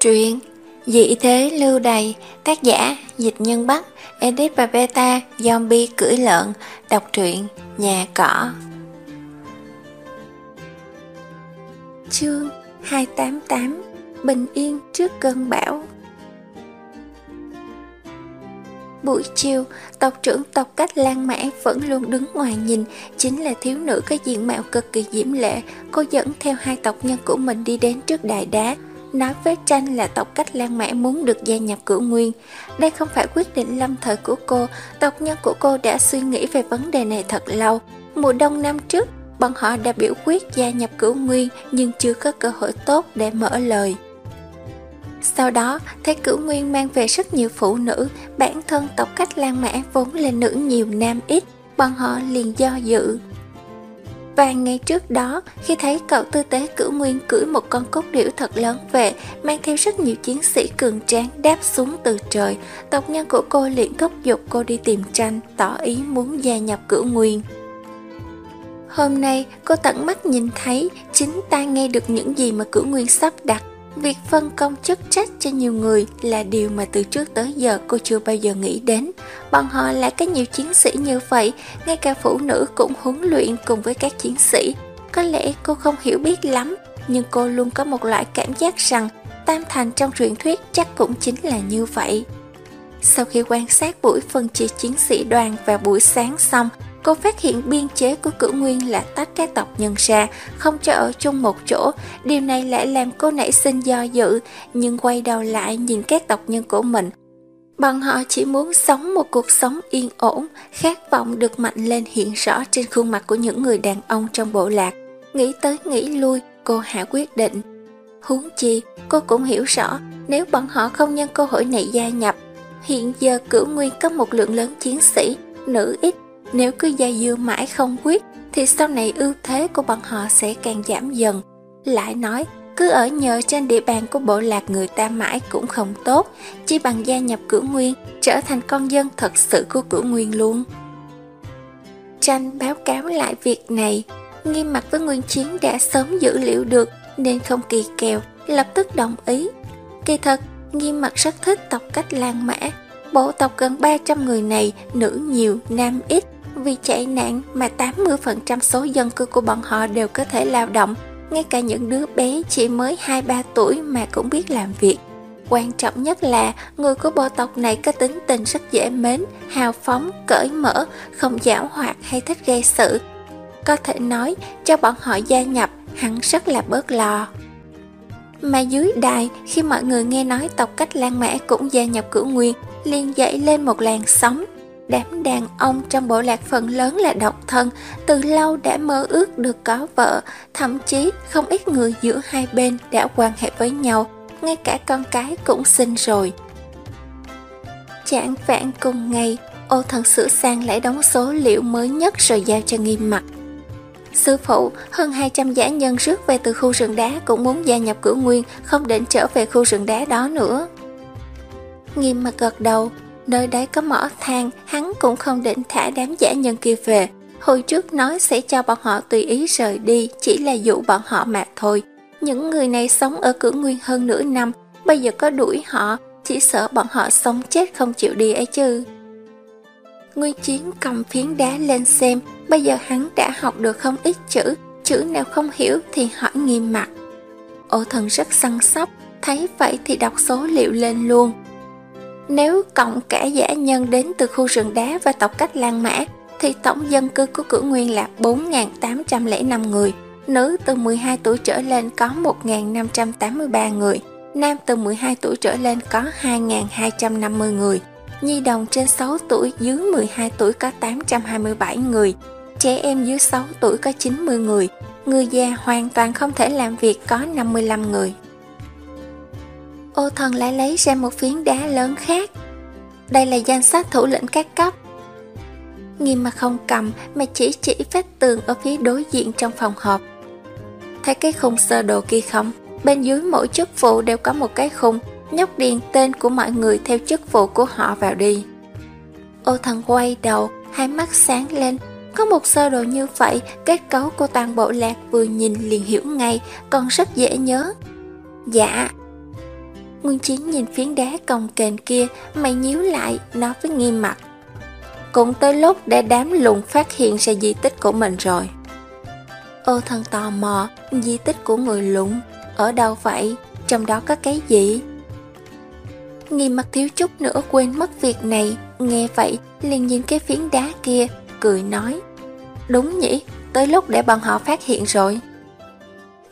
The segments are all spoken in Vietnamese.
Truyện Dị thế lưu đầy Tác giả Dịch Nhân Bắc Edit và Beta Zombie cưỡi lợn Đọc truyện Nhà cỏ. Chương 288 Bình yên trước cơn bão. Buổi chiều, tộc trưởng tộc cách Lan Mã vẫn luôn đứng ngoài nhìn, chính là thiếu nữ có diện mạo cực kỳ diễm lệ. Cô dẫn theo hai tộc nhân của mình đi đến trước đài đá, nói với tranh là tộc cách Lan Mã muốn được gia nhập cửu nguyên. Đây không phải quyết định lâm thời của cô, tộc nhân của cô đã suy nghĩ về vấn đề này thật lâu. Mùa đông năm trước, bọn họ đã biểu quyết gia nhập cửu nguyên nhưng chưa có cơ hội tốt để mở lời. Sau đó, thấy cửu nguyên mang về rất nhiều phụ nữ, bản thân tộc cách Lan Mã vốn là nữ nhiều nam ít, bọn họ liền do dự. Vài ngày trước đó, khi thấy cậu tư tế cửu nguyên cưỡi một con cốt điểu thật lớn về, mang theo rất nhiều chiến sĩ cường tráng đáp xuống từ trời, tộc nhân của cô liền thúc giục cô đi tìm tranh, tỏ ý muốn gia nhập cửu nguyên. Hôm nay, cô tận mắt nhìn thấy, chính ta nghe được những gì mà cửu nguyên sắp đặt. Việc phân công chức trách cho nhiều người là điều mà từ trước tới giờ cô chưa bao giờ nghĩ đến. Bọn họ là có nhiều chiến sĩ như vậy, ngay cả phụ nữ cũng huấn luyện cùng với các chiến sĩ. Có lẽ cô không hiểu biết lắm, nhưng cô luôn có một loại cảm giác rằng Tam Thành trong truyền thuyết chắc cũng chính là như vậy. Sau khi quan sát buổi phân chia chiến sĩ đoàn vào buổi sáng xong, cô phát hiện biên chế của cửu nguyên là tách các tộc nhân ra, không cho ở chung một chỗ. Điều này lại làm cô nảy sinh do dự, nhưng quay đầu lại nhìn các tộc nhân của mình. Bọn họ chỉ muốn sống một cuộc sống yên ổn, khát vọng được mạnh lên hiện rõ trên khuôn mặt của những người đàn ông trong bộ lạc. Nghĩ tới nghĩ lui, cô hạ quyết định. Huống chi, cô cũng hiểu rõ, nếu bọn họ không nhân cơ hội này gia nhập, hiện giờ cửu nguyên có một lượng lớn chiến sĩ, nữ ít nếu cứ dây dưa mãi không quyết thì sau này ưu thế của bọn họ sẽ càng giảm dần. Lại nói, cứ ở nhờ trên địa bàn của bộ lạc người ta mãi cũng không tốt, chỉ bằng gia nhập cửu nguyên, trở thành con dân thật sự của cửu nguyên luôn. Tranh báo cáo lại việc này, nghiêm mặt với Nguyên Chiến đã sớm dữ liệu được nên không kỳ kèo, lập tức đồng ý. Kỳ thật, nghiêm mặt rất thích tộc cách Lan Mã, bộ tộc gần 300 người này, nữ nhiều, nam ít, vì chạy nạn mà 80% số dân cư của bọn họ đều có thể lao động, ngay cả những đứa bé chỉ mới 2-3 tuổi mà cũng biết làm việc. Quan trọng nhất là người của bộ tộc này có tính tình rất dễ mến, hào phóng, cởi mở, không giảo hoạt hay thích gây sự. Có thể nói, cho bọn họ gia nhập, hẳn rất là bớt lo. Mà dưới đài, khi mọi người nghe nói tộc cách Lan Mã cũng gia nhập cửu nguyên, liền dậy lên một làn sóng Đám đàn ông trong bộ lạc phần lớn là độc thân, từ lâu đã mơ ước được có vợ, thậm chí không ít người giữa hai bên đã quan hệ với nhau, ngay cả con cái cũng sinh rồi. Chẳng vạn cùng ngày, ô thần sửa sang lại đóng số liệu mới nhất rồi giao cho nghiêm mặt. Sư phụ, hơn 200 giả nhân rước về từ khu rừng đá cũng muốn gia nhập cửu nguyên, không định trở về khu rừng đá đó nữa. Nghiêm mặt gật đầu, nơi đấy có mỏ than, hắn cũng không định thả đám giả nhân kia về. Hồi trước nói sẽ cho bọn họ tùy ý rời đi, chỉ là dụ bọn họ mà thôi. Những người này sống ở cửa nguyên hơn nửa năm, bây giờ có đuổi họ, chỉ sợ bọn họ sống chết không chịu đi ấy chứ. Nguyên Chiến cầm phiến đá lên xem, bây giờ hắn đã học được không ít chữ, chữ nào không hiểu thì hỏi nghiêm mặt. Ô thần rất săn sóc, thấy vậy thì đọc số liệu lên luôn. Nếu cộng cả giả nhân đến từ khu rừng đá và tộc cách Lan Mã, thì tổng dân cư của cửu nguyên là 4.805 người, nữ từ 12 tuổi trở lên có 1.583 người, nam từ 12 tuổi trở lên có 2.250 người, nhi đồng trên 6 tuổi dưới 12 tuổi có 827 người, trẻ em dưới 6 tuổi có 90 người, người già hoàn toàn không thể làm việc có 55 người ô thần lại lấy ra một phiến đá lớn khác. Đây là danh sách thủ lĩnh các cấp. Nghiêm mà không cầm mà chỉ chỉ vách tường ở phía đối diện trong phòng họp. Thấy cái khung sơ đồ kia không? Bên dưới mỗi chức vụ đều có một cái khung, nhóc điền tên của mọi người theo chức vụ của họ vào đi. Ô thần quay đầu, hai mắt sáng lên. Có một sơ đồ như vậy, kết cấu của toàn bộ lạc vừa nhìn liền hiểu ngay, còn rất dễ nhớ. Dạ, Nguyên Chiến nhìn phiến đá cồng kềnh kia, mày nhíu lại, nói với nghiêm mặt. Cũng tới lúc để đám lùng phát hiện ra di tích của mình rồi. Ô thần tò mò, di tích của người lùng, ở đâu vậy? Trong đó có cái gì? Nghiêm mặt thiếu chút nữa quên mất việc này, nghe vậy liền nhìn cái phiến đá kia, cười nói. Đúng nhỉ, tới lúc để bọn họ phát hiện rồi.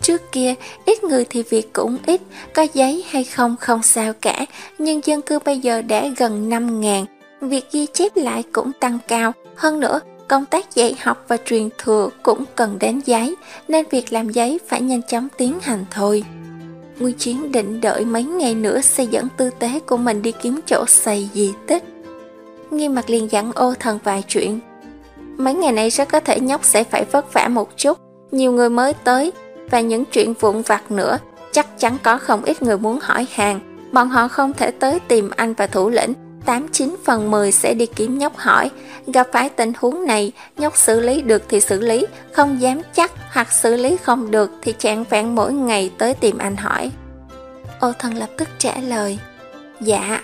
Trước kia, ít người thì việc cũng ít, có giấy hay không không sao cả, nhưng dân cư bây giờ đã gần 5 ngàn, việc ghi chép lại cũng tăng cao. Hơn nữa, công tác dạy học và truyền thừa cũng cần đến giấy, nên việc làm giấy phải nhanh chóng tiến hành thôi. Nguyên Chiến định đợi mấy ngày nữa xây dẫn tư tế của mình đi kiếm chỗ xây di tích. Nghiêm mặt liền dặn ô thần vài chuyện. Mấy ngày này rất có thể nhóc sẽ phải vất vả một chút, nhiều người mới tới, và những chuyện vụn vặt nữa, chắc chắn có không ít người muốn hỏi hàng. Bọn họ không thể tới tìm anh và thủ lĩnh, 89 phần 10 sẽ đi kiếm nhóc hỏi. Gặp phải tình huống này, nhóc xử lý được thì xử lý, không dám chắc hoặc xử lý không được thì chạng vẹn mỗi ngày tới tìm anh hỏi. Ô thần lập tức trả lời, dạ.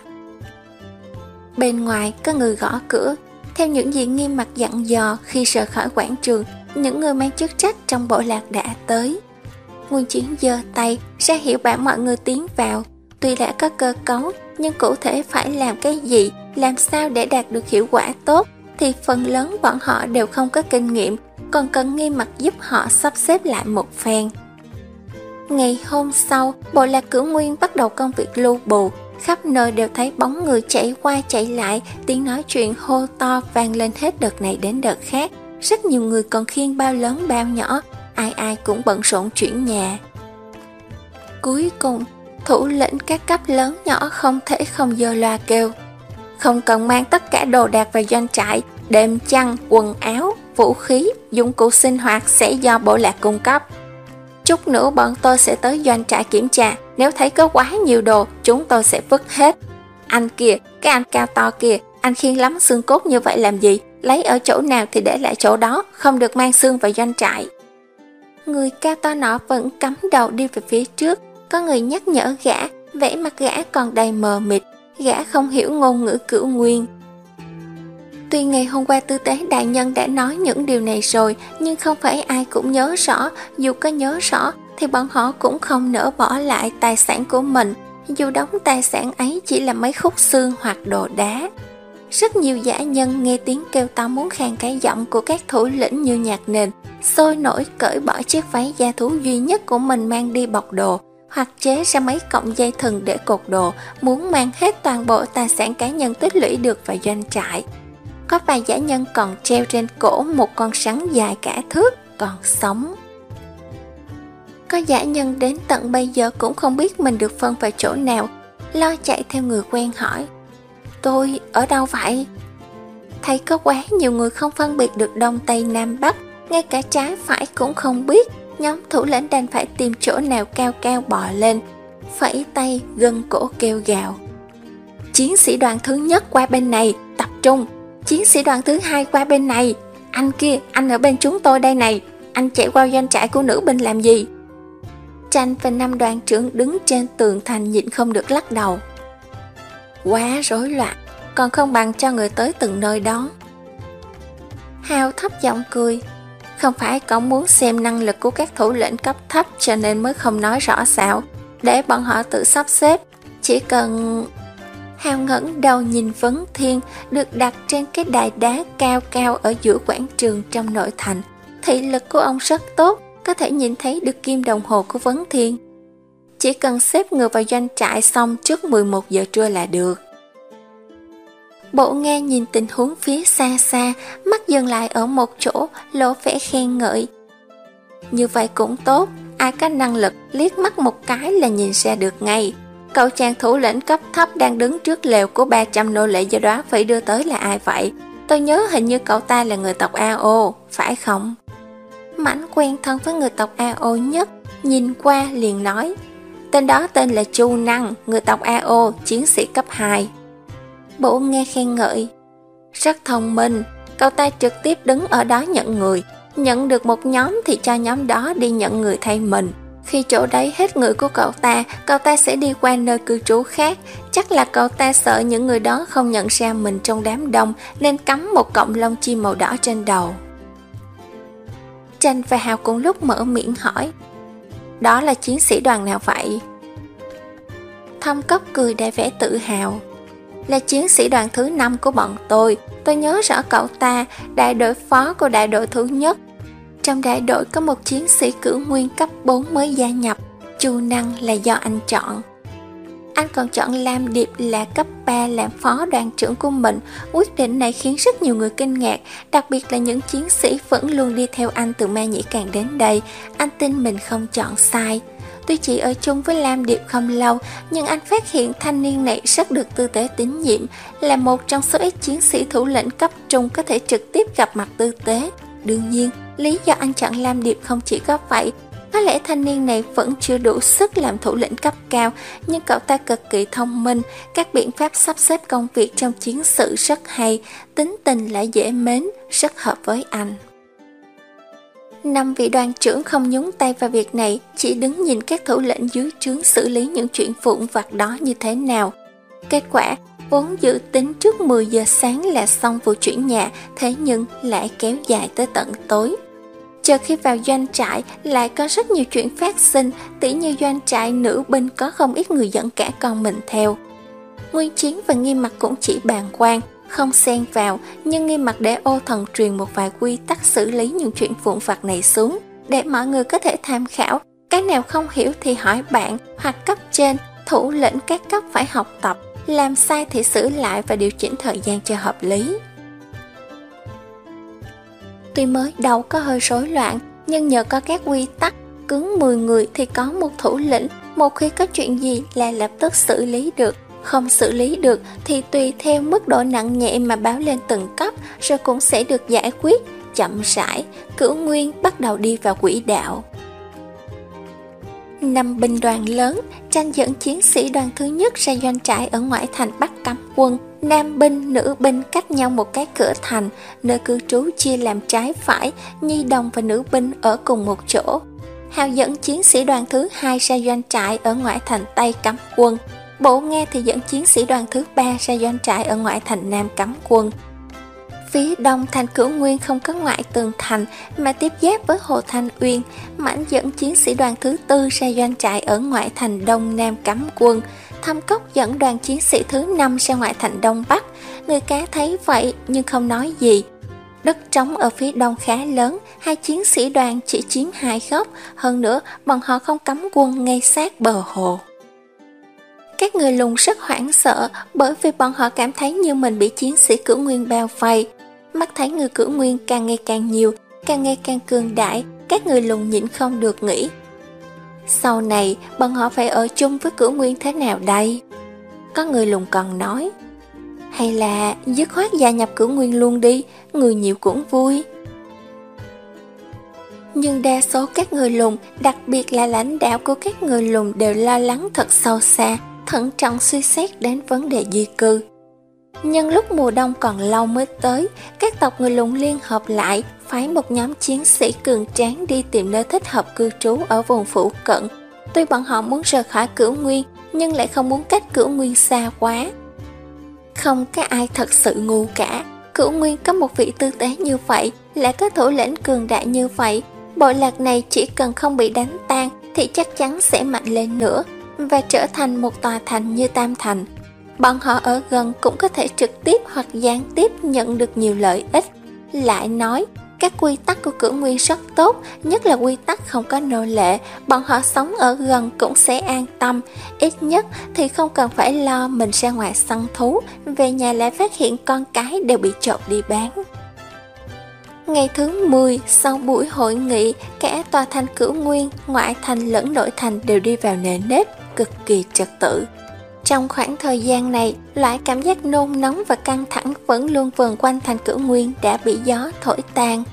Bên ngoài có người gõ cửa, theo những gì nghiêm mặt dặn dò khi rời khỏi quảng trường, những người mang chức trách trong bộ lạc đã tới. Nguyên Chiến giơ tay ra hiệu bảo mọi người tiến vào. Tuy đã có cơ cấu, nhưng cụ thể phải làm cái gì, làm sao để đạt được hiệu quả tốt, thì phần lớn bọn họ đều không có kinh nghiệm, còn cần nghiêm mặt giúp họ sắp xếp lại một phen. Ngày hôm sau, bộ lạc cửu nguyên bắt đầu công việc lưu bù, khắp nơi đều thấy bóng người chạy qua chạy lại, tiếng nói chuyện hô to vang lên hết đợt này đến đợt khác. Rất nhiều người còn khiêng bao lớn bao nhỏ, ai ai cũng bận rộn chuyển nhà. Cuối cùng, thủ lĩnh các cấp lớn nhỏ không thể không dơ loa kêu. Không cần mang tất cả đồ đạc vào doanh trại, đệm chăn, quần áo, vũ khí, dụng cụ sinh hoạt sẽ do bộ lạc cung cấp. Chút nữa bọn tôi sẽ tới doanh trại kiểm tra, nếu thấy có quá nhiều đồ, chúng tôi sẽ vứt hết. Anh kìa, cái anh cao to kìa, anh khiên lắm xương cốt như vậy làm gì? Lấy ở chỗ nào thì để lại chỗ đó, không được mang xương vào doanh trại. Người cao to nọ vẫn cắm đầu đi về phía trước, có người nhắc nhở gã, vẻ mặt gã còn đầy mờ mịt, gã không hiểu ngôn ngữ cửu nguyên. Tuy ngày hôm qua tư tế đại nhân đã nói những điều này rồi, nhưng không phải ai cũng nhớ rõ, dù có nhớ rõ thì bọn họ cũng không nỡ bỏ lại tài sản của mình, dù đóng tài sản ấy chỉ là mấy khúc xương hoặc đồ đá. Rất nhiều giả nhân nghe tiếng kêu to muốn khang cái giọng của các thủ lĩnh như nhạc nền, sôi nổi cởi bỏ chiếc váy da thú duy nhất của mình mang đi bọc đồ, hoặc chế ra mấy cọng dây thừng để cột đồ, muốn mang hết toàn bộ tài sản cá nhân tích lũy được vào doanh trại. Có vài giả nhân còn treo trên cổ một con rắn dài cả thước, còn sống. Có giả nhân đến tận bây giờ cũng không biết mình được phân vào chỗ nào, lo chạy theo người quen hỏi. Tôi ở đâu vậy? Thấy có quá nhiều người không phân biệt được Đông Tây Nam Bắc, ngay cả trái phải cũng không biết, nhóm thủ lĩnh đành phải tìm chỗ nào cao cao bò lên, phẩy tay gân cổ kêu gào. Chiến sĩ đoàn thứ nhất qua bên này, tập trung, chiến sĩ đoàn thứ hai qua bên này, anh kia, anh ở bên chúng tôi đây này, anh chạy qua doanh trại của nữ binh làm gì? Tranh và năm đoàn trưởng đứng trên tường thành nhịn không được lắc đầu. Quá rối loạn, còn không bằng cho người tới từng nơi đó. Hào thấp giọng cười, không phải cậu muốn xem năng lực của các thủ lĩnh cấp thấp cho nên mới không nói rõ xạo, để bọn họ tự sắp xếp. Chỉ cần... Hào ngẩng đầu nhìn Vấn Thiên được đặt trên cái đài đá cao cao ở giữa quảng trường trong nội thành. Thị lực của ông rất tốt, có thể nhìn thấy được kim đồng hồ của Vấn Thiên. Chỉ cần xếp người vào doanh trại xong trước 11 giờ trưa là được. Bộ nghe nhìn tình huống phía xa xa, mắt dừng lại ở một chỗ, lộ vẻ khen ngợi. Như vậy cũng tốt, ai có năng lực liếc mắt một cái là nhìn ra được ngay. Cậu chàng thủ lĩnh cấp thấp đang đứng trước lều của 300 nô lệ do đó phải đưa tới là ai vậy? Tôi nhớ hình như cậu ta là người tộc AO, phải không? Mảnh quen thân với người tộc AO nhất, nhìn qua liền nói. Tên đó tên là Chu Năng, người tộc AO, chiến sĩ cấp 2. Bộ nghe khen ngợi. Rất thông minh, cậu ta trực tiếp đứng ở đó nhận người. Nhận được một nhóm thì cho nhóm đó đi nhận người thay mình. Khi chỗ đấy hết người của cậu ta, cậu ta sẽ đi qua nơi cư trú khác. Chắc là cậu ta sợ những người đó không nhận ra mình trong đám đông nên cắm một cọng lông chim màu đỏ trên đầu. Tranh và Hào cùng lúc mở miệng hỏi Đó là chiến sĩ đoàn nào vậy? Thâm cốc cười đầy vẻ tự hào là chiến sĩ đoàn thứ 5 của bọn tôi Tôi nhớ rõ cậu ta, đại đội phó của đại đội thứ nhất trong đại đội có một chiến sĩ cử nguyên cấp 4 mới gia nhập, Chu Năng là do anh chọn. Anh còn chọn Lam Điệp là cấp 3 làm phó đoàn trưởng của mình. Quyết định này khiến rất nhiều người kinh ngạc, đặc biệt là những chiến sĩ vẫn luôn đi theo anh từ ma nhĩ càng đến đây. Anh tin mình không chọn sai. Tuy chỉ ở chung với Lam Điệp không lâu, nhưng anh phát hiện thanh niên này rất được tư tế tín nhiệm, là một trong số ít chiến sĩ thủ lĩnh cấp trung có thể trực tiếp gặp mặt tư tế. Đương nhiên, lý do anh chọn Lam Điệp không chỉ có vậy, có lẽ thanh niên này vẫn chưa đủ sức làm thủ lĩnh cấp cao, nhưng cậu ta cực kỳ thông minh, các biện pháp sắp xếp công việc trong chiến sự rất hay, tính tình lại dễ mến, rất hợp với anh. Năm vị đoàn trưởng không nhúng tay vào việc này, chỉ đứng nhìn các thủ lĩnh dưới trướng xử lý những chuyện vụn vặt đó như thế nào. Kết quả, vốn dự tính trước 10 giờ sáng là xong vụ chuyển nhà, thế nhưng lại kéo dài tới tận tối. Chờ khi vào doanh trại lại có rất nhiều chuyện phát sinh, tỉ như doanh trại nữ binh có không ít người dẫn cả con mình theo. Nguyên Chiến và Nghiêm Mặt cũng chỉ bàn quan, không xen vào, nhưng Nghiêm Mặt để ô thần truyền một vài quy tắc xử lý những chuyện vụn vặt này xuống, để mọi người có thể tham khảo, cái nào không hiểu thì hỏi bạn hoặc cấp trên, thủ lĩnh các cấp phải học tập, làm sai thì xử lại và điều chỉnh thời gian cho hợp lý. Tuy mới đầu có hơi rối loạn, nhưng nhờ có các quy tắc, cứng 10 người thì có một thủ lĩnh, một khi có chuyện gì là lập tức xử lý được, không xử lý được thì tùy theo mức độ nặng nhẹ mà báo lên từng cấp rồi cũng sẽ được giải quyết, chậm rãi, cửu nguyên bắt đầu đi vào quỹ đạo. Năm binh đoàn lớn, tranh dẫn chiến sĩ đoàn thứ nhất ra doanh trại ở ngoại thành Bắc Cấm quân. Nam binh, nữ binh cách nhau một cái cửa thành, nơi cư trú chia làm trái phải, nhi đồng và nữ binh ở cùng một chỗ. Hào dẫn chiến sĩ đoàn thứ hai ra doanh trại ở ngoại thành Tây Cấm quân. Bộ nghe thì dẫn chiến sĩ đoàn thứ ba ra doanh trại ở ngoại thành Nam Cấm quân. Phía đông thành cửu nguyên không có ngoại tường thành mà tiếp giáp với Hồ Thanh Uyên, mãnh dẫn chiến sĩ đoàn thứ tư ra doanh trại ở ngoại thành Đông Nam cắm quân. Thâm Cốc dẫn đoàn chiến sĩ thứ năm ra ngoại thành Đông Bắc. Người cá thấy vậy nhưng không nói gì. Đất trống ở phía đông khá lớn, hai chiến sĩ đoàn chỉ chiếm hai góc, hơn nữa bọn họ không cắm quân ngay sát bờ hồ. Các người lùng rất hoảng sợ bởi vì bọn họ cảm thấy như mình bị chiến sĩ cửu nguyên bao vây mắt thấy người cử nguyên càng ngày càng nhiều, càng ngày càng cường đại, các người lùng nhịn không được nghĩ. Sau này, bọn họ phải ở chung với cử nguyên thế nào đây? Có người lùng còn nói, hay là dứt khoát gia nhập cử nguyên luôn đi, người nhiều cũng vui. Nhưng đa số các người lùng, đặc biệt là lãnh đạo của các người lùng đều lo lắng thật sâu xa, thận trọng suy xét đến vấn đề di cư. Nhân lúc mùa đông còn lâu mới tới, các tộc người lùng liên hợp lại, phái một nhóm chiến sĩ cường tráng đi tìm nơi thích hợp cư trú ở vùng phủ cận. Tuy bọn họ muốn rời khỏi cửu nguyên, nhưng lại không muốn cách cửu nguyên xa quá. Không có ai thật sự ngu cả. Cửu nguyên có một vị tư tế như vậy, lại có thủ lĩnh cường đại như vậy. Bộ lạc này chỉ cần không bị đánh tan thì chắc chắn sẽ mạnh lên nữa và trở thành một tòa thành như Tam Thành bọn họ ở gần cũng có thể trực tiếp hoặc gián tiếp nhận được nhiều lợi ích. Lại nói, các quy tắc của cử nguyên rất tốt, nhất là quy tắc không có nô lệ, bọn họ sống ở gần cũng sẽ an tâm, ít nhất thì không cần phải lo mình ra ngoài săn thú, về nhà lại phát hiện con cái đều bị trộm đi bán. Ngày thứ 10, sau buổi hội nghị, cả tòa thành cửu nguyên, ngoại thành lẫn nội thành đều đi vào nề nếp, cực kỳ trật tự. Trong khoảng thời gian này, loại cảm giác nôn nóng và căng thẳng vẫn luôn vần quanh thành cửu nguyên đã bị gió thổi tan.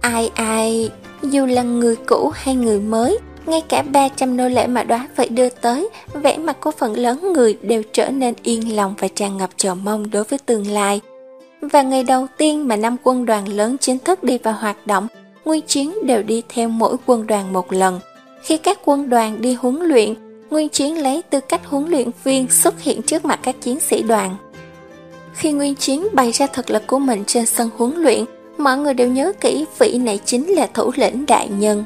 Ai ai, dù là người cũ hay người mới, ngay cả 300 nô lệ mà đoá vậy đưa tới, vẻ mặt của phần lớn người đều trở nên yên lòng và tràn ngập chờ mong đối với tương lai. Và ngày đầu tiên mà năm quân đoàn lớn chính thức đi vào hoạt động, nguyên chiến đều đi theo mỗi quân đoàn một lần – Khi các quân đoàn đi huấn luyện, Nguyên Chiến lấy tư cách huấn luyện viên xuất hiện trước mặt các chiến sĩ đoàn. Khi Nguyên Chiến bày ra thực lực của mình trên sân huấn luyện, mọi người đều nhớ kỹ vị này chính là thủ lĩnh đại nhân.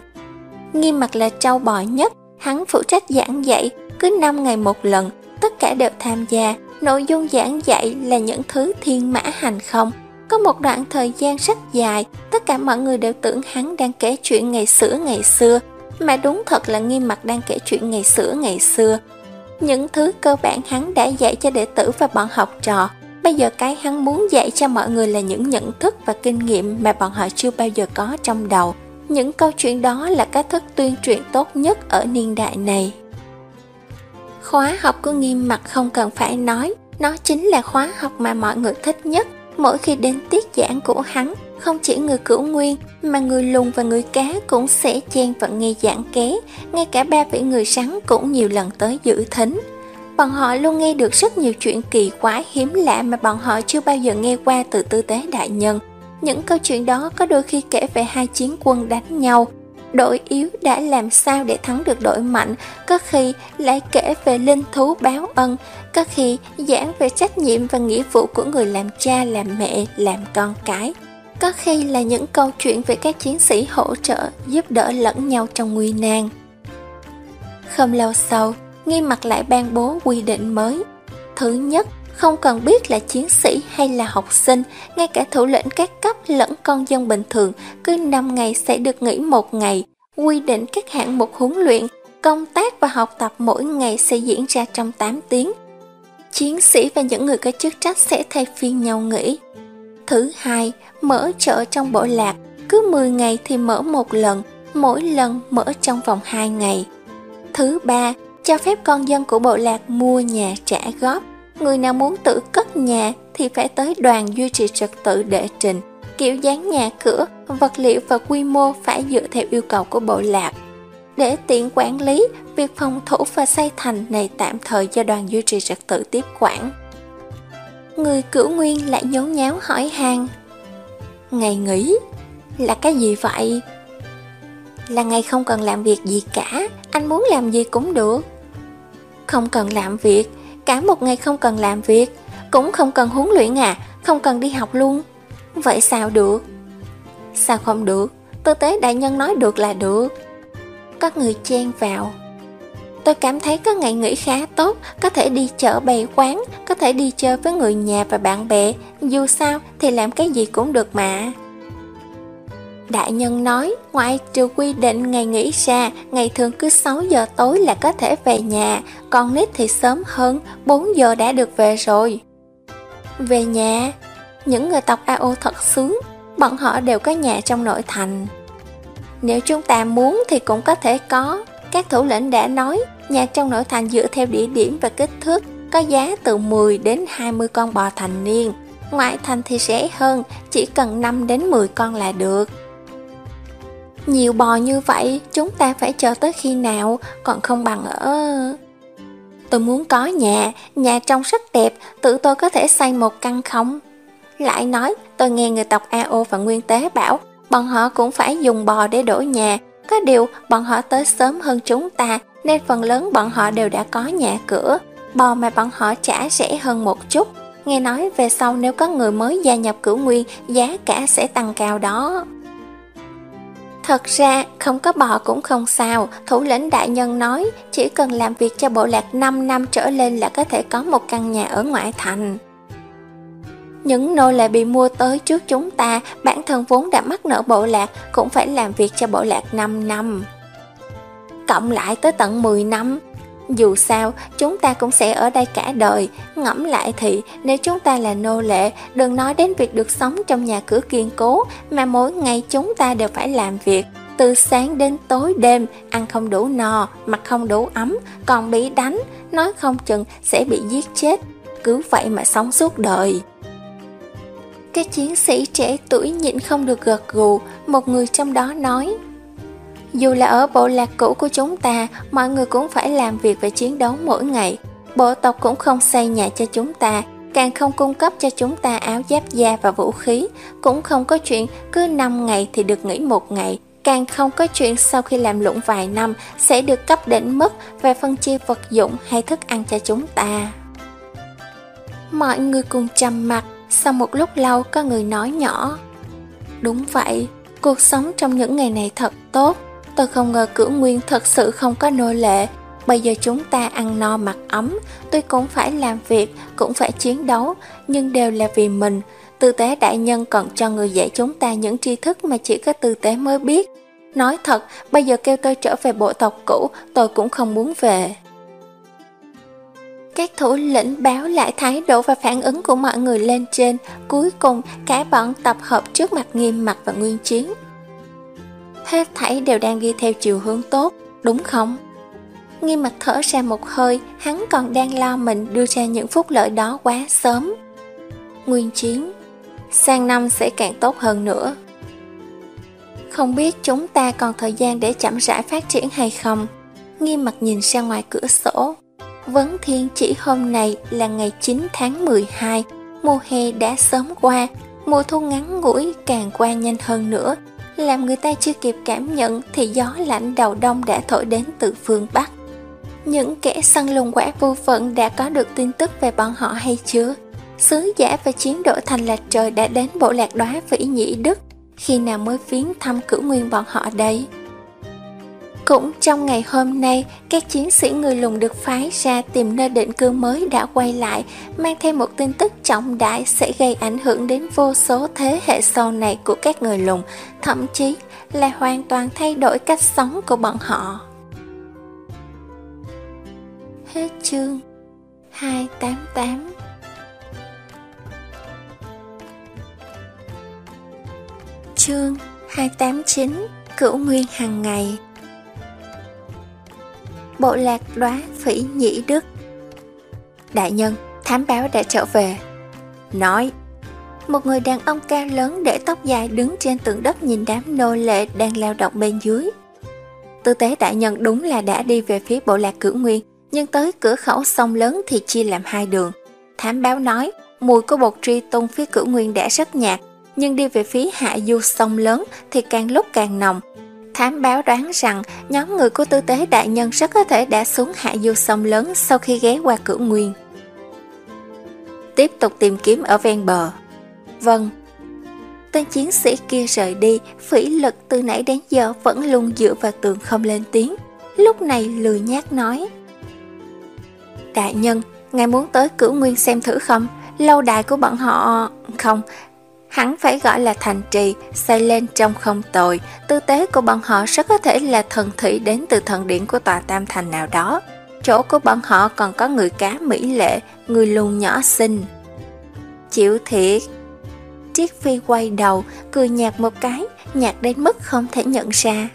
Nghiêm mặt là trâu bò nhất, hắn phụ trách giảng dạy, cứ 5 ngày một lần, tất cả đều tham gia. Nội dung giảng dạy là những thứ thiên mã hành không. Có một đoạn thời gian rất dài, tất cả mọi người đều tưởng hắn đang kể chuyện ngày xưa ngày xưa, mà đúng thật là nghiêm mặt đang kể chuyện ngày xưa ngày xưa. Những thứ cơ bản hắn đã dạy cho đệ tử và bọn học trò, bây giờ cái hắn muốn dạy cho mọi người là những nhận thức và kinh nghiệm mà bọn họ chưa bao giờ có trong đầu. Những câu chuyện đó là cách thức tuyên truyền tốt nhất ở niên đại này. Khóa học của nghiêm mặt không cần phải nói, nó chính là khóa học mà mọi người thích nhất. Mỗi khi đến tiết giảng của hắn, không chỉ người cửu nguyên mà người lùn và người cá cũng sẽ chen vào nghe giảng ké, ngay cả ba vị người sắn cũng nhiều lần tới giữ thính. Bọn họ luôn nghe được rất nhiều chuyện kỳ quái hiếm lạ mà bọn họ chưa bao giờ nghe qua từ tư tế đại nhân. Những câu chuyện đó có đôi khi kể về hai chiến quân đánh nhau, đội yếu đã làm sao để thắng được đội mạnh, có khi lại kể về linh thú báo ân, có khi giảng về trách nhiệm và nghĩa vụ của người làm cha, làm mẹ, làm con cái. Có khi là những câu chuyện về các chiến sĩ hỗ trợ, giúp đỡ lẫn nhau trong nguy nan. Không lâu sau, nghi mặt lại ban bố quy định mới. Thứ nhất, không cần biết là chiến sĩ hay là học sinh, ngay cả thủ lĩnh các cấp lẫn con dân bình thường, cứ 5 ngày sẽ được nghỉ một ngày. Quy định các hạng mục huấn luyện, công tác và học tập mỗi ngày sẽ diễn ra trong 8 tiếng. Chiến sĩ và những người có chức trách sẽ thay phiên nhau nghỉ. Thứ hai, mở chợ trong bộ lạc, cứ 10 ngày thì mở một lần, mỗi lần mở trong vòng 2 ngày. Thứ ba, cho phép con dân của bộ lạc mua nhà trả góp. Người nào muốn tự cất nhà thì phải tới đoàn duy trì trật tự đệ trình, kiểu dáng nhà cửa, vật liệu và quy mô phải dựa theo yêu cầu của bộ lạc. Để tiện quản lý, việc phòng thủ và xây thành này tạm thời do đoàn duy trì trật tự tiếp quản. Người cửu nguyên lại nhốn nháo hỏi hàng Ngày nghỉ là cái gì vậy? Là ngày không cần làm việc gì cả, anh muốn làm gì cũng được. Không cần làm việc, cả một ngày không cần làm việc, cũng không cần huấn luyện à, không cần đi học luôn. Vậy sao được? Sao không được? Tư tế đại nhân nói được là được. các người chen vào. Tôi cảm thấy có ngày nghỉ khá tốt, có thể đi chợ bày quán, có thể đi chơi với người nhà và bạn bè, dù sao thì làm cái gì cũng được mà. Đại nhân nói, ngoại trừ quy định ngày nghỉ ra, ngày thường cứ 6 giờ tối là có thể về nhà, còn nít thì sớm hơn, 4 giờ đã được về rồi. Về nhà, những người tộc AO thật sướng, bọn họ đều có nhà trong nội thành. Nếu chúng ta muốn thì cũng có thể có, các thủ lĩnh đã nói, nhà trong nội thành dựa theo địa điểm và kích thước, có giá từ 10 đến 20 con bò thành niên. Ngoại thành thì rẻ hơn, chỉ cần 5 đến 10 con là được. Nhiều bò như vậy, chúng ta phải chờ tới khi nào, còn không bằng ở... Tôi muốn có nhà, nhà trông rất đẹp, tự tôi có thể xây một căn không? Lại nói, tôi nghe người tộc AO và Nguyên Tế bảo, bọn họ cũng phải dùng bò để đổi nhà. Có điều, bọn họ tới sớm hơn chúng ta, nên phần lớn bọn họ đều đã có nhà cửa. Bò mà bọn họ trả rẻ hơn một chút. Nghe nói về sau nếu có người mới gia nhập cửu nguyên, giá cả sẽ tăng cao đó. Thật ra, không có bò cũng không sao, thủ lĩnh đại nhân nói, chỉ cần làm việc cho bộ lạc 5 năm trở lên là có thể có một căn nhà ở ngoại thành. Những nô lệ bị mua tới trước chúng ta, bản thân vốn đã mắc nợ bộ lạc, cũng phải làm việc cho bộ lạc 5 năm. Cộng lại tới tận 10 năm, dù sao, chúng ta cũng sẽ ở đây cả đời. Ngẫm lại thì, nếu chúng ta là nô lệ, đừng nói đến việc được sống trong nhà cửa kiên cố, mà mỗi ngày chúng ta đều phải làm việc. Từ sáng đến tối đêm, ăn không đủ no, mặc không đủ ấm, còn bị đánh, nói không chừng sẽ bị giết chết. Cứ vậy mà sống suốt đời. Các chiến sĩ trẻ tuổi nhịn không được gật gù, một người trong đó nói dù là ở bộ lạc cũ của chúng ta, mọi người cũng phải làm việc và chiến đấu mỗi ngày. Bộ tộc cũng không xây nhà cho chúng ta, càng không cung cấp cho chúng ta áo giáp da và vũ khí, cũng không có chuyện cứ 5 ngày thì được nghỉ một ngày, càng không có chuyện sau khi làm lụng vài năm sẽ được cấp đỉnh mức và phân chia vật dụng hay thức ăn cho chúng ta. Mọi người cùng trầm mặt, sau một lúc lâu có người nói nhỏ. Đúng vậy, cuộc sống trong những ngày này thật tốt. Tôi không ngờ cửu nguyên thật sự không có nô lệ. Bây giờ chúng ta ăn no mặc ấm, tôi cũng phải làm việc, cũng phải chiến đấu, nhưng đều là vì mình. Tư tế đại nhân còn cho người dạy chúng ta những tri thức mà chỉ có tư tế mới biết. Nói thật, bây giờ kêu tôi trở về bộ tộc cũ, tôi cũng không muốn về. Các thủ lĩnh báo lại thái độ và phản ứng của mọi người lên trên, cuối cùng cả bọn tập hợp trước mặt nghiêm mặt và nguyên chiến. Hết thảy đều đang ghi theo chiều hướng tốt, đúng không? Nghiêm mặt thở ra một hơi, hắn còn đang lo mình đưa ra những phúc lợi đó quá sớm. Nguyên chiến, sang năm sẽ càng tốt hơn nữa. Không biết chúng ta còn thời gian để chậm rãi phát triển hay không? Nghiêm mặt nhìn ra ngoài cửa sổ, Vấn Thiên chỉ hôm nay là ngày 9 tháng 12, mùa hè đã sớm qua, mùa thu ngắn ngủi càng qua nhanh hơn nữa, làm người ta chưa kịp cảm nhận thì gió lạnh đầu đông đã thổi đến từ phương Bắc. Những kẻ săn lùng quả vô phận đã có được tin tức về bọn họ hay chưa? Sứ giả và chiến đội thành lạc trời đã đến bộ lạc đoá vĩ nhĩ Đức, khi nào mới viếng thăm cửu nguyên bọn họ đây? Cũng trong ngày hôm nay, các chiến sĩ người lùng được phái ra tìm nơi định cư mới đã quay lại, mang thêm một tin tức trọng đại sẽ gây ảnh hưởng đến vô số thế hệ sau này của các người lùng, thậm chí là hoàn toàn thay đổi cách sống của bọn họ. Hết chương 288 Chương 289 Cửu Nguyên hàng ngày bộ lạc đoá phỉ nhĩ đức. Đại nhân, thám báo đã trở về. Nói, một người đàn ông cao lớn để tóc dài đứng trên tượng đất nhìn đám nô lệ đang lao động bên dưới. Tư tế đại nhân đúng là đã đi về phía bộ lạc cửu nguyên, nhưng tới cửa khẩu sông lớn thì chia làm hai đường. Thám báo nói, mùi của bột truy tung phía cửu nguyên đã rất nhạt, nhưng đi về phía hạ du sông lớn thì càng lúc càng nồng. Thám báo đoán rằng nhóm người của tư tế đại nhân rất có thể đã xuống hạ du sông lớn sau khi ghé qua cửa nguyên. Tiếp tục tìm kiếm ở ven bờ. Vâng. Tên chiến sĩ kia rời đi, phỉ lực từ nãy đến giờ vẫn luôn dựa vào tường không lên tiếng. Lúc này lười nhát nói. Đại nhân, ngài muốn tới cửa nguyên xem thử không? Lâu đài của bọn họ... Không, Hắn phải gọi là thành trì, xây lên trong không tồi, tư tế của bọn họ rất có thể là thần thủy đến từ thần điển của tòa tam thành nào đó. Chỗ của bọn họ còn có người cá mỹ lệ, người lùn nhỏ xinh. Chịu thiệt. Triết Phi quay đầu, cười nhạt một cái, nhạt đến mức không thể nhận ra.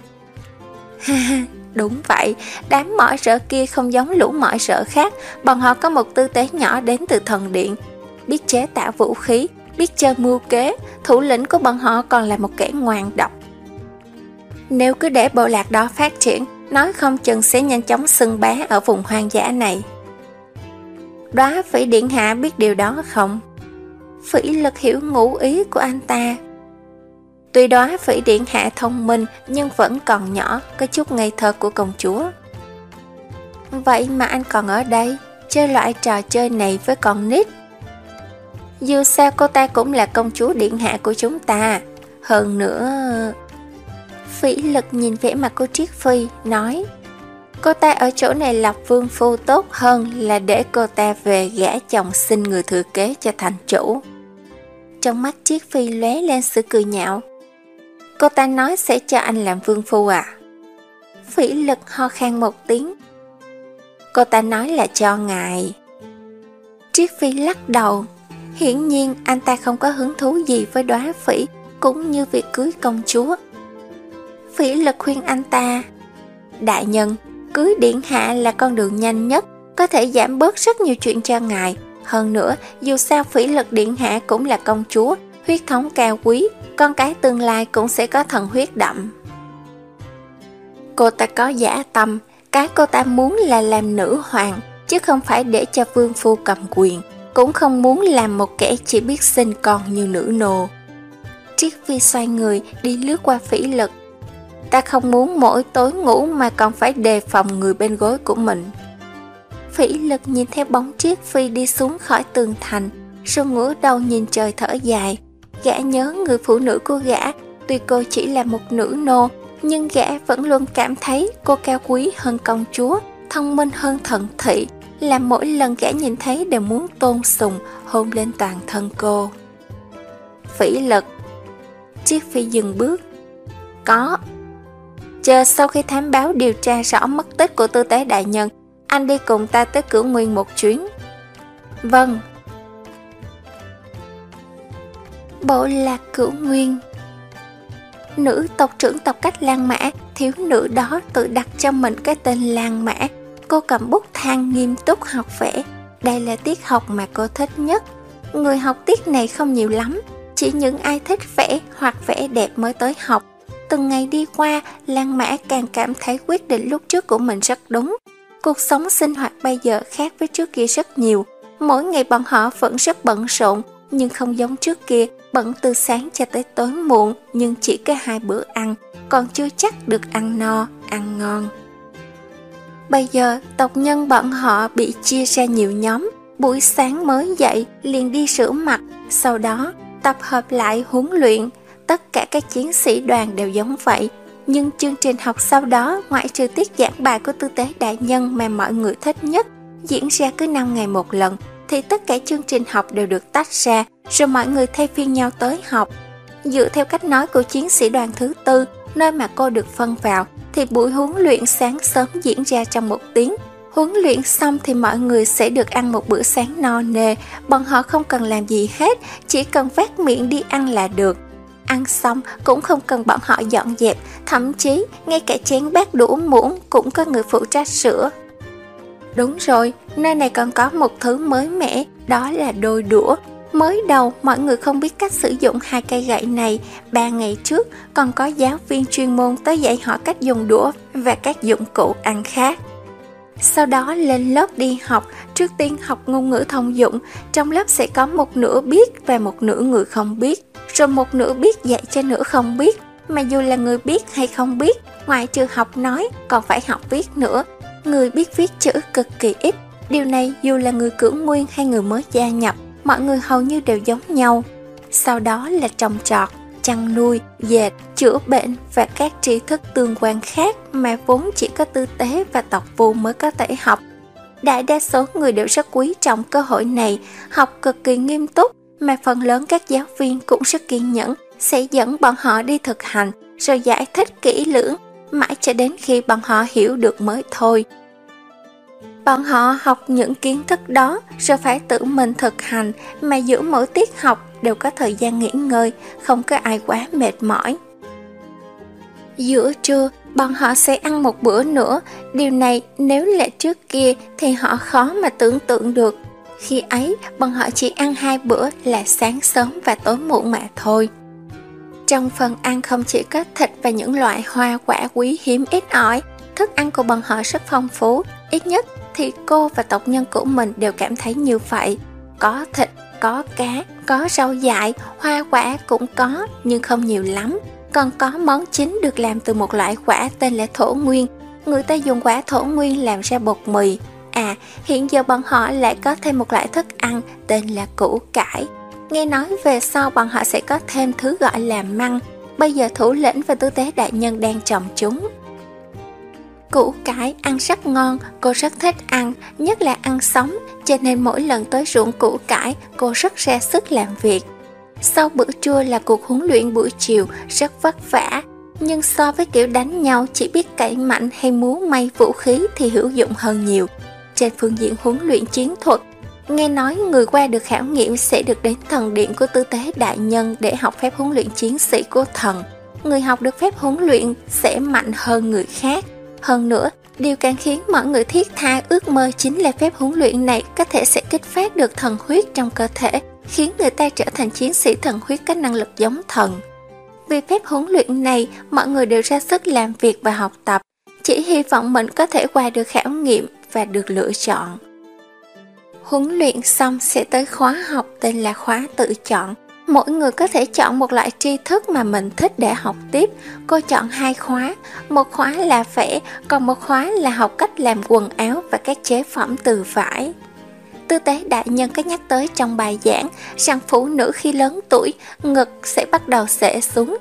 Ha ha, đúng vậy, đám mỏi rỡ kia không giống lũ mỏi rỡ khác, bọn họ có một tư tế nhỏ đến từ thần điện, biết chế tạo vũ khí, biết chơi mưu kế, thủ lĩnh của bọn họ còn là một kẻ ngoan độc. Nếu cứ để bộ lạc đó phát triển, nói không chừng sẽ nhanh chóng xưng bá ở vùng hoang dã này. Đóa phỉ điện hạ biết điều đó không? Phỉ lực hiểu ngụ ý của anh ta. Tuy đó phỉ điện hạ thông minh nhưng vẫn còn nhỏ, có chút ngây thơ của công chúa. Vậy mà anh còn ở đây, chơi loại trò chơi này với con nít dù sao cô ta cũng là công chúa điện hạ của chúng ta Hơn nữa... Phỉ lực nhìn vẻ mặt cô Triết Phi, nói Cô ta ở chỗ này lập vương phu tốt hơn là để cô ta về gã chồng xin người thừa kế cho thành chủ. Trong mắt Triết Phi lóe lên sự cười nhạo. Cô ta nói sẽ cho anh làm vương phu à? Phỉ lực ho khan một tiếng. Cô ta nói là cho ngài. Triết Phi lắc đầu, Hiển nhiên anh ta không có hứng thú gì với đóa phỉ cũng như việc cưới công chúa. Phỉ lực khuyên anh ta Đại nhân, cưới điện hạ là con đường nhanh nhất, có thể giảm bớt rất nhiều chuyện cho ngài. Hơn nữa, dù sao phỉ lực điện hạ cũng là công chúa, huyết thống cao quý, con cái tương lai cũng sẽ có thần huyết đậm. Cô ta có giả tâm, cái cô ta muốn là làm nữ hoàng, chứ không phải để cho vương phu cầm quyền cũng không muốn làm một kẻ chỉ biết sinh con như nữ nô. Triết Phi xoay người đi lướt qua phỉ lực. ta không muốn mỗi tối ngủ mà còn phải đề phòng người bên gối của mình. Phỉ lực nhìn theo bóng triết phi đi xuống khỏi tường thành, rồi ngửa đầu nhìn trời thở dài. Gã nhớ người phụ nữ của gã, tuy cô chỉ là một nữ nô, nhưng gã vẫn luôn cảm thấy cô cao quý hơn công chúa, thông minh hơn thần thị, làm mỗi lần gã nhìn thấy đều muốn tôn sùng, hôn lên toàn thân cô. Phỉ lực Chiếc phi dừng bước. Có. Chờ sau khi thám báo điều tra rõ mất tích của tư tế đại nhân Anh đi cùng ta tới cửu nguyên một chuyến. Vâng. Bộ lạc cửu nguyên. Nữ tộc trưởng tộc cách Lan Mã Thiếu nữ đó tự đặt cho mình cái tên Lan Mã. Cô cầm bút than nghiêm túc học vẽ Đây là tiết học mà cô thích nhất Người học tiết này không nhiều lắm Chỉ những ai thích vẽ hoặc vẽ đẹp mới tới học Từng ngày đi qua, Lan Mã càng cảm thấy quyết định lúc trước của mình rất đúng. Cuộc sống sinh hoạt bây giờ khác với trước kia rất nhiều. Mỗi ngày bọn họ vẫn rất bận rộn, nhưng không giống trước kia, bận từ sáng cho tới tối muộn, nhưng chỉ có hai bữa ăn, còn chưa chắc được ăn no, ăn ngon. Bây giờ, tộc nhân bọn họ bị chia ra nhiều nhóm, buổi sáng mới dậy liền đi rửa mặt, sau đó tập hợp lại huấn luyện, tất cả các chiến sĩ đoàn đều giống vậy. Nhưng chương trình học sau đó, ngoại trừ tiết giảng bài của tư tế đại nhân mà mọi người thích nhất, diễn ra cứ 5 ngày một lần, thì tất cả chương trình học đều được tách ra, rồi mọi người thay phiên nhau tới học. Dựa theo cách nói của chiến sĩ đoàn thứ tư, nơi mà cô được phân vào, thì buổi huấn luyện sáng sớm diễn ra trong một tiếng. Huấn luyện xong thì mọi người sẽ được ăn một bữa sáng no nê, bọn họ không cần làm gì hết, chỉ cần vác miệng đi ăn là được. Ăn xong cũng không cần bọn họ dọn dẹp, thậm chí ngay cả chén bát đũa muỗng cũng có người phụ trách sửa. Đúng rồi, nơi này còn có một thứ mới mẻ, đó là đôi đũa. Mới đầu mọi người không biết cách sử dụng hai cây gậy này, ba ngày trước còn có giáo viên chuyên môn tới dạy họ cách dùng đũa và các dụng cụ ăn khác. Sau đó lên lớp đi học, trước tiên học ngôn ngữ thông dụng, trong lớp sẽ có một nửa biết và một nửa người không biết. Rồi một nửa biết dạy cho nửa không biết, mà dù là người biết hay không biết, ngoài trừ học nói còn phải học viết nữa. Người biết viết chữ cực kỳ ít, điều này dù là người cưỡng nguyên hay người mới gia nhập, mọi người hầu như đều giống nhau. Sau đó là trồng trọt, chăn nuôi, dệt, chữa bệnh và các tri thức tương quan khác mà vốn chỉ có tư tế và tộc vu mới có thể học. Đại đa số người đều rất quý trọng cơ hội này, học cực kỳ nghiêm túc mà phần lớn các giáo viên cũng rất kiên nhẫn, sẽ dẫn bọn họ đi thực hành, rồi giải thích kỹ lưỡng, mãi cho đến khi bọn họ hiểu được mới thôi. Bọn họ học những kiến thức đó rồi phải tự mình thực hành, mà giữa mỗi tiết học đều có thời gian nghỉ ngơi, không có ai quá mệt mỏi. Giữa trưa, bọn họ sẽ ăn một bữa nữa, điều này nếu là trước kia thì họ khó mà tưởng tượng được khi ấy, bọn họ chỉ ăn hai bữa là sáng sớm và tối muộn mà thôi. Trong phần ăn không chỉ có thịt và những loại hoa quả quý hiếm ít ỏi, thức ăn của bọn họ rất phong phú, ít nhất thì cô và tộc nhân của mình đều cảm thấy như vậy. Có thịt, có cá, có rau dại, hoa quả cũng có nhưng không nhiều lắm. Còn có món chính được làm từ một loại quả tên là thổ nguyên. Người ta dùng quả thổ nguyên làm ra bột mì, À, hiện giờ bọn họ lại có thêm một loại thức ăn tên là củ cải. Nghe nói về sau bọn họ sẽ có thêm thứ gọi là măng. Bây giờ thủ lĩnh và tư tế đại nhân đang trồng chúng. Củ cải ăn rất ngon, cô rất thích ăn, nhất là ăn sống, cho nên mỗi lần tới ruộng củ cải, cô rất ra sức làm việc. Sau bữa trưa là cuộc huấn luyện buổi chiều, rất vất vả, nhưng so với kiểu đánh nhau chỉ biết cậy mạnh hay múa may vũ khí thì hữu dụng hơn nhiều trên phương diện huấn luyện chiến thuật. Nghe nói người qua được khảo nghiệm sẽ được đến thần điện của tư tế đại nhân để học phép huấn luyện chiến sĩ của thần. Người học được phép huấn luyện sẽ mạnh hơn người khác. Hơn nữa, điều càng khiến mọi người thiết tha ước mơ chính là phép huấn luyện này có thể sẽ kích phát được thần huyết trong cơ thể, khiến người ta trở thành chiến sĩ thần huyết có năng lực giống thần. Vì phép huấn luyện này, mọi người đều ra sức làm việc và học tập, chỉ hy vọng mình có thể qua được khảo nghiệm và được lựa chọn. Huấn luyện xong sẽ tới khóa học tên là khóa tự chọn. Mỗi người có thể chọn một loại tri thức mà mình thích để học tiếp. Cô chọn hai khóa, một khóa là vẽ, còn một khóa là học cách làm quần áo và các chế phẩm từ vải. Tư tế đại nhân có nhắc tới trong bài giảng rằng phụ nữ khi lớn tuổi, ngực sẽ bắt đầu xệ xuống,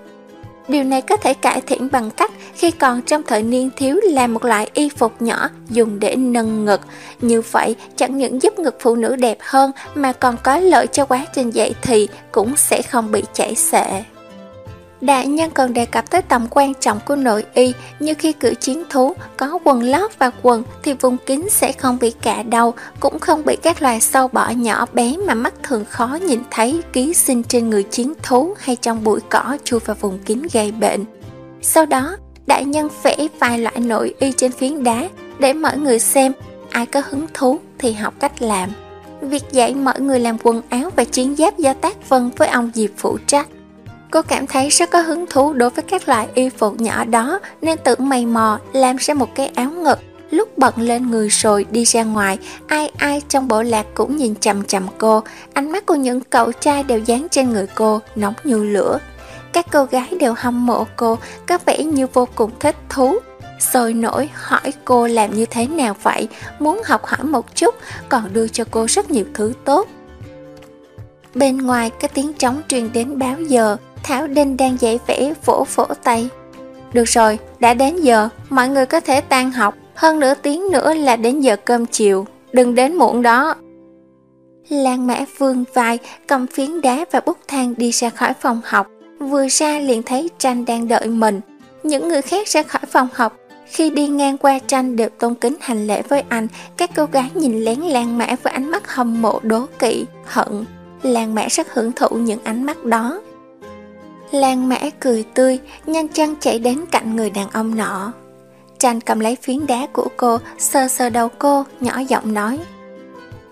Điều này có thể cải thiện bằng cách khi còn trong thời niên thiếu làm một loại y phục nhỏ dùng để nâng ngực. Như vậy, chẳng những giúp ngực phụ nữ đẹp hơn mà còn có lợi cho quá trình dậy thì cũng sẽ không bị chảy xệ. Đại nhân còn đề cập tới tầm quan trọng của nội y như khi cử chiến thú có quần lót và quần thì vùng kín sẽ không bị cạ đầu cũng không bị các loài sâu bọ nhỏ bé mà mắt thường khó nhìn thấy ký sinh trên người chiến thú hay trong bụi cỏ chui vào vùng kín gây bệnh. Sau đó, đại nhân vẽ vài loại nội y trên phiến đá để mọi người xem ai có hứng thú thì học cách làm. Việc dạy mọi người làm quần áo và chiến giáp do tác vân với ông Diệp phụ trách. Cô cảm thấy rất có hứng thú đối với các loại y phục nhỏ đó nên tự mày mò làm ra một cái áo ngực. Lúc bận lên người rồi đi ra ngoài, ai ai trong bộ lạc cũng nhìn chầm chầm cô. Ánh mắt của những cậu trai đều dán trên người cô, nóng như lửa. Các cô gái đều hâm mộ cô, có vẻ như vô cùng thích thú. Sôi nổi hỏi cô làm như thế nào vậy, muốn học hỏi một chút, còn đưa cho cô rất nhiều thứ tốt. Bên ngoài có tiếng trống truyền đến báo giờ, Thảo Đinh đang dạy vẽ vỗ vỗ tay. Được rồi, đã đến giờ, mọi người có thể tan học, hơn nửa tiếng nữa là đến giờ cơm chiều, đừng đến muộn đó. Lan mã vương vai, cầm phiến đá và bút thang đi ra khỏi phòng học, vừa ra liền thấy tranh đang đợi mình. Những người khác ra khỏi phòng học, khi đi ngang qua tranh đều tôn kính hành lễ với anh, các cô gái nhìn lén Lan Mã với ánh mắt hâm mộ đố kỵ, hận. Lan Mã rất hưởng thụ những ánh mắt đó. Lan mã cười tươi, nhanh chân chạy đến cạnh người đàn ông nọ. Tranh cầm lấy phiến đá của cô, sờ sờ đầu cô, nhỏ giọng nói.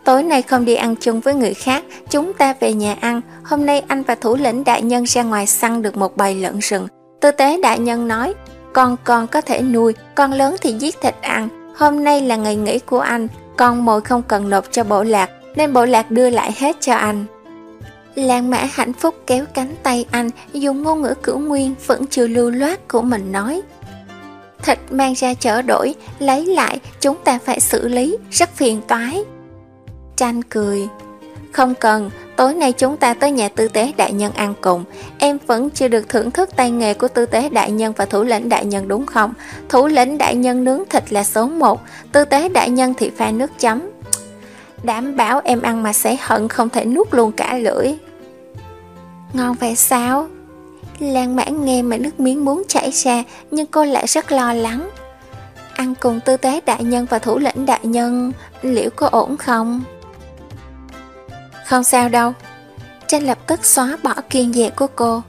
Tối nay không đi ăn chung với người khác, chúng ta về nhà ăn. Hôm nay anh và thủ lĩnh đại nhân ra ngoài săn được một bầy lợn rừng. Tư tế đại nhân nói, con con có thể nuôi, con lớn thì giết thịt ăn. Hôm nay là ngày nghỉ của anh, con mồi không cần nộp cho bộ lạc, nên bộ lạc đưa lại hết cho anh. Lan mã hạnh phúc kéo cánh tay anh dùng ngôn ngữ cửu nguyên vẫn chưa lưu loát của mình nói. Thịt mang ra chở đổi, lấy lại chúng ta phải xử lý, rất phiền toái. Tranh cười. Không cần, tối nay chúng ta tới nhà tư tế đại nhân ăn cùng. Em vẫn chưa được thưởng thức tay nghề của tư tế đại nhân và thủ lĩnh đại nhân đúng không? Thủ lĩnh đại nhân nướng thịt là số 1, tư tế đại nhân thì pha nước chấm. Đảm bảo em ăn mà sẽ hận không thể nuốt luôn cả lưỡi. Ngon vậy sao? Lan mãn nghe mà nước miếng muốn chảy ra nhưng cô lại rất lo lắng. Ăn cùng tư tế đại nhân và thủ lĩnh đại nhân, liệu có ổn không? Không sao đâu. Tranh lập tức xóa bỏ kiên dè của cô.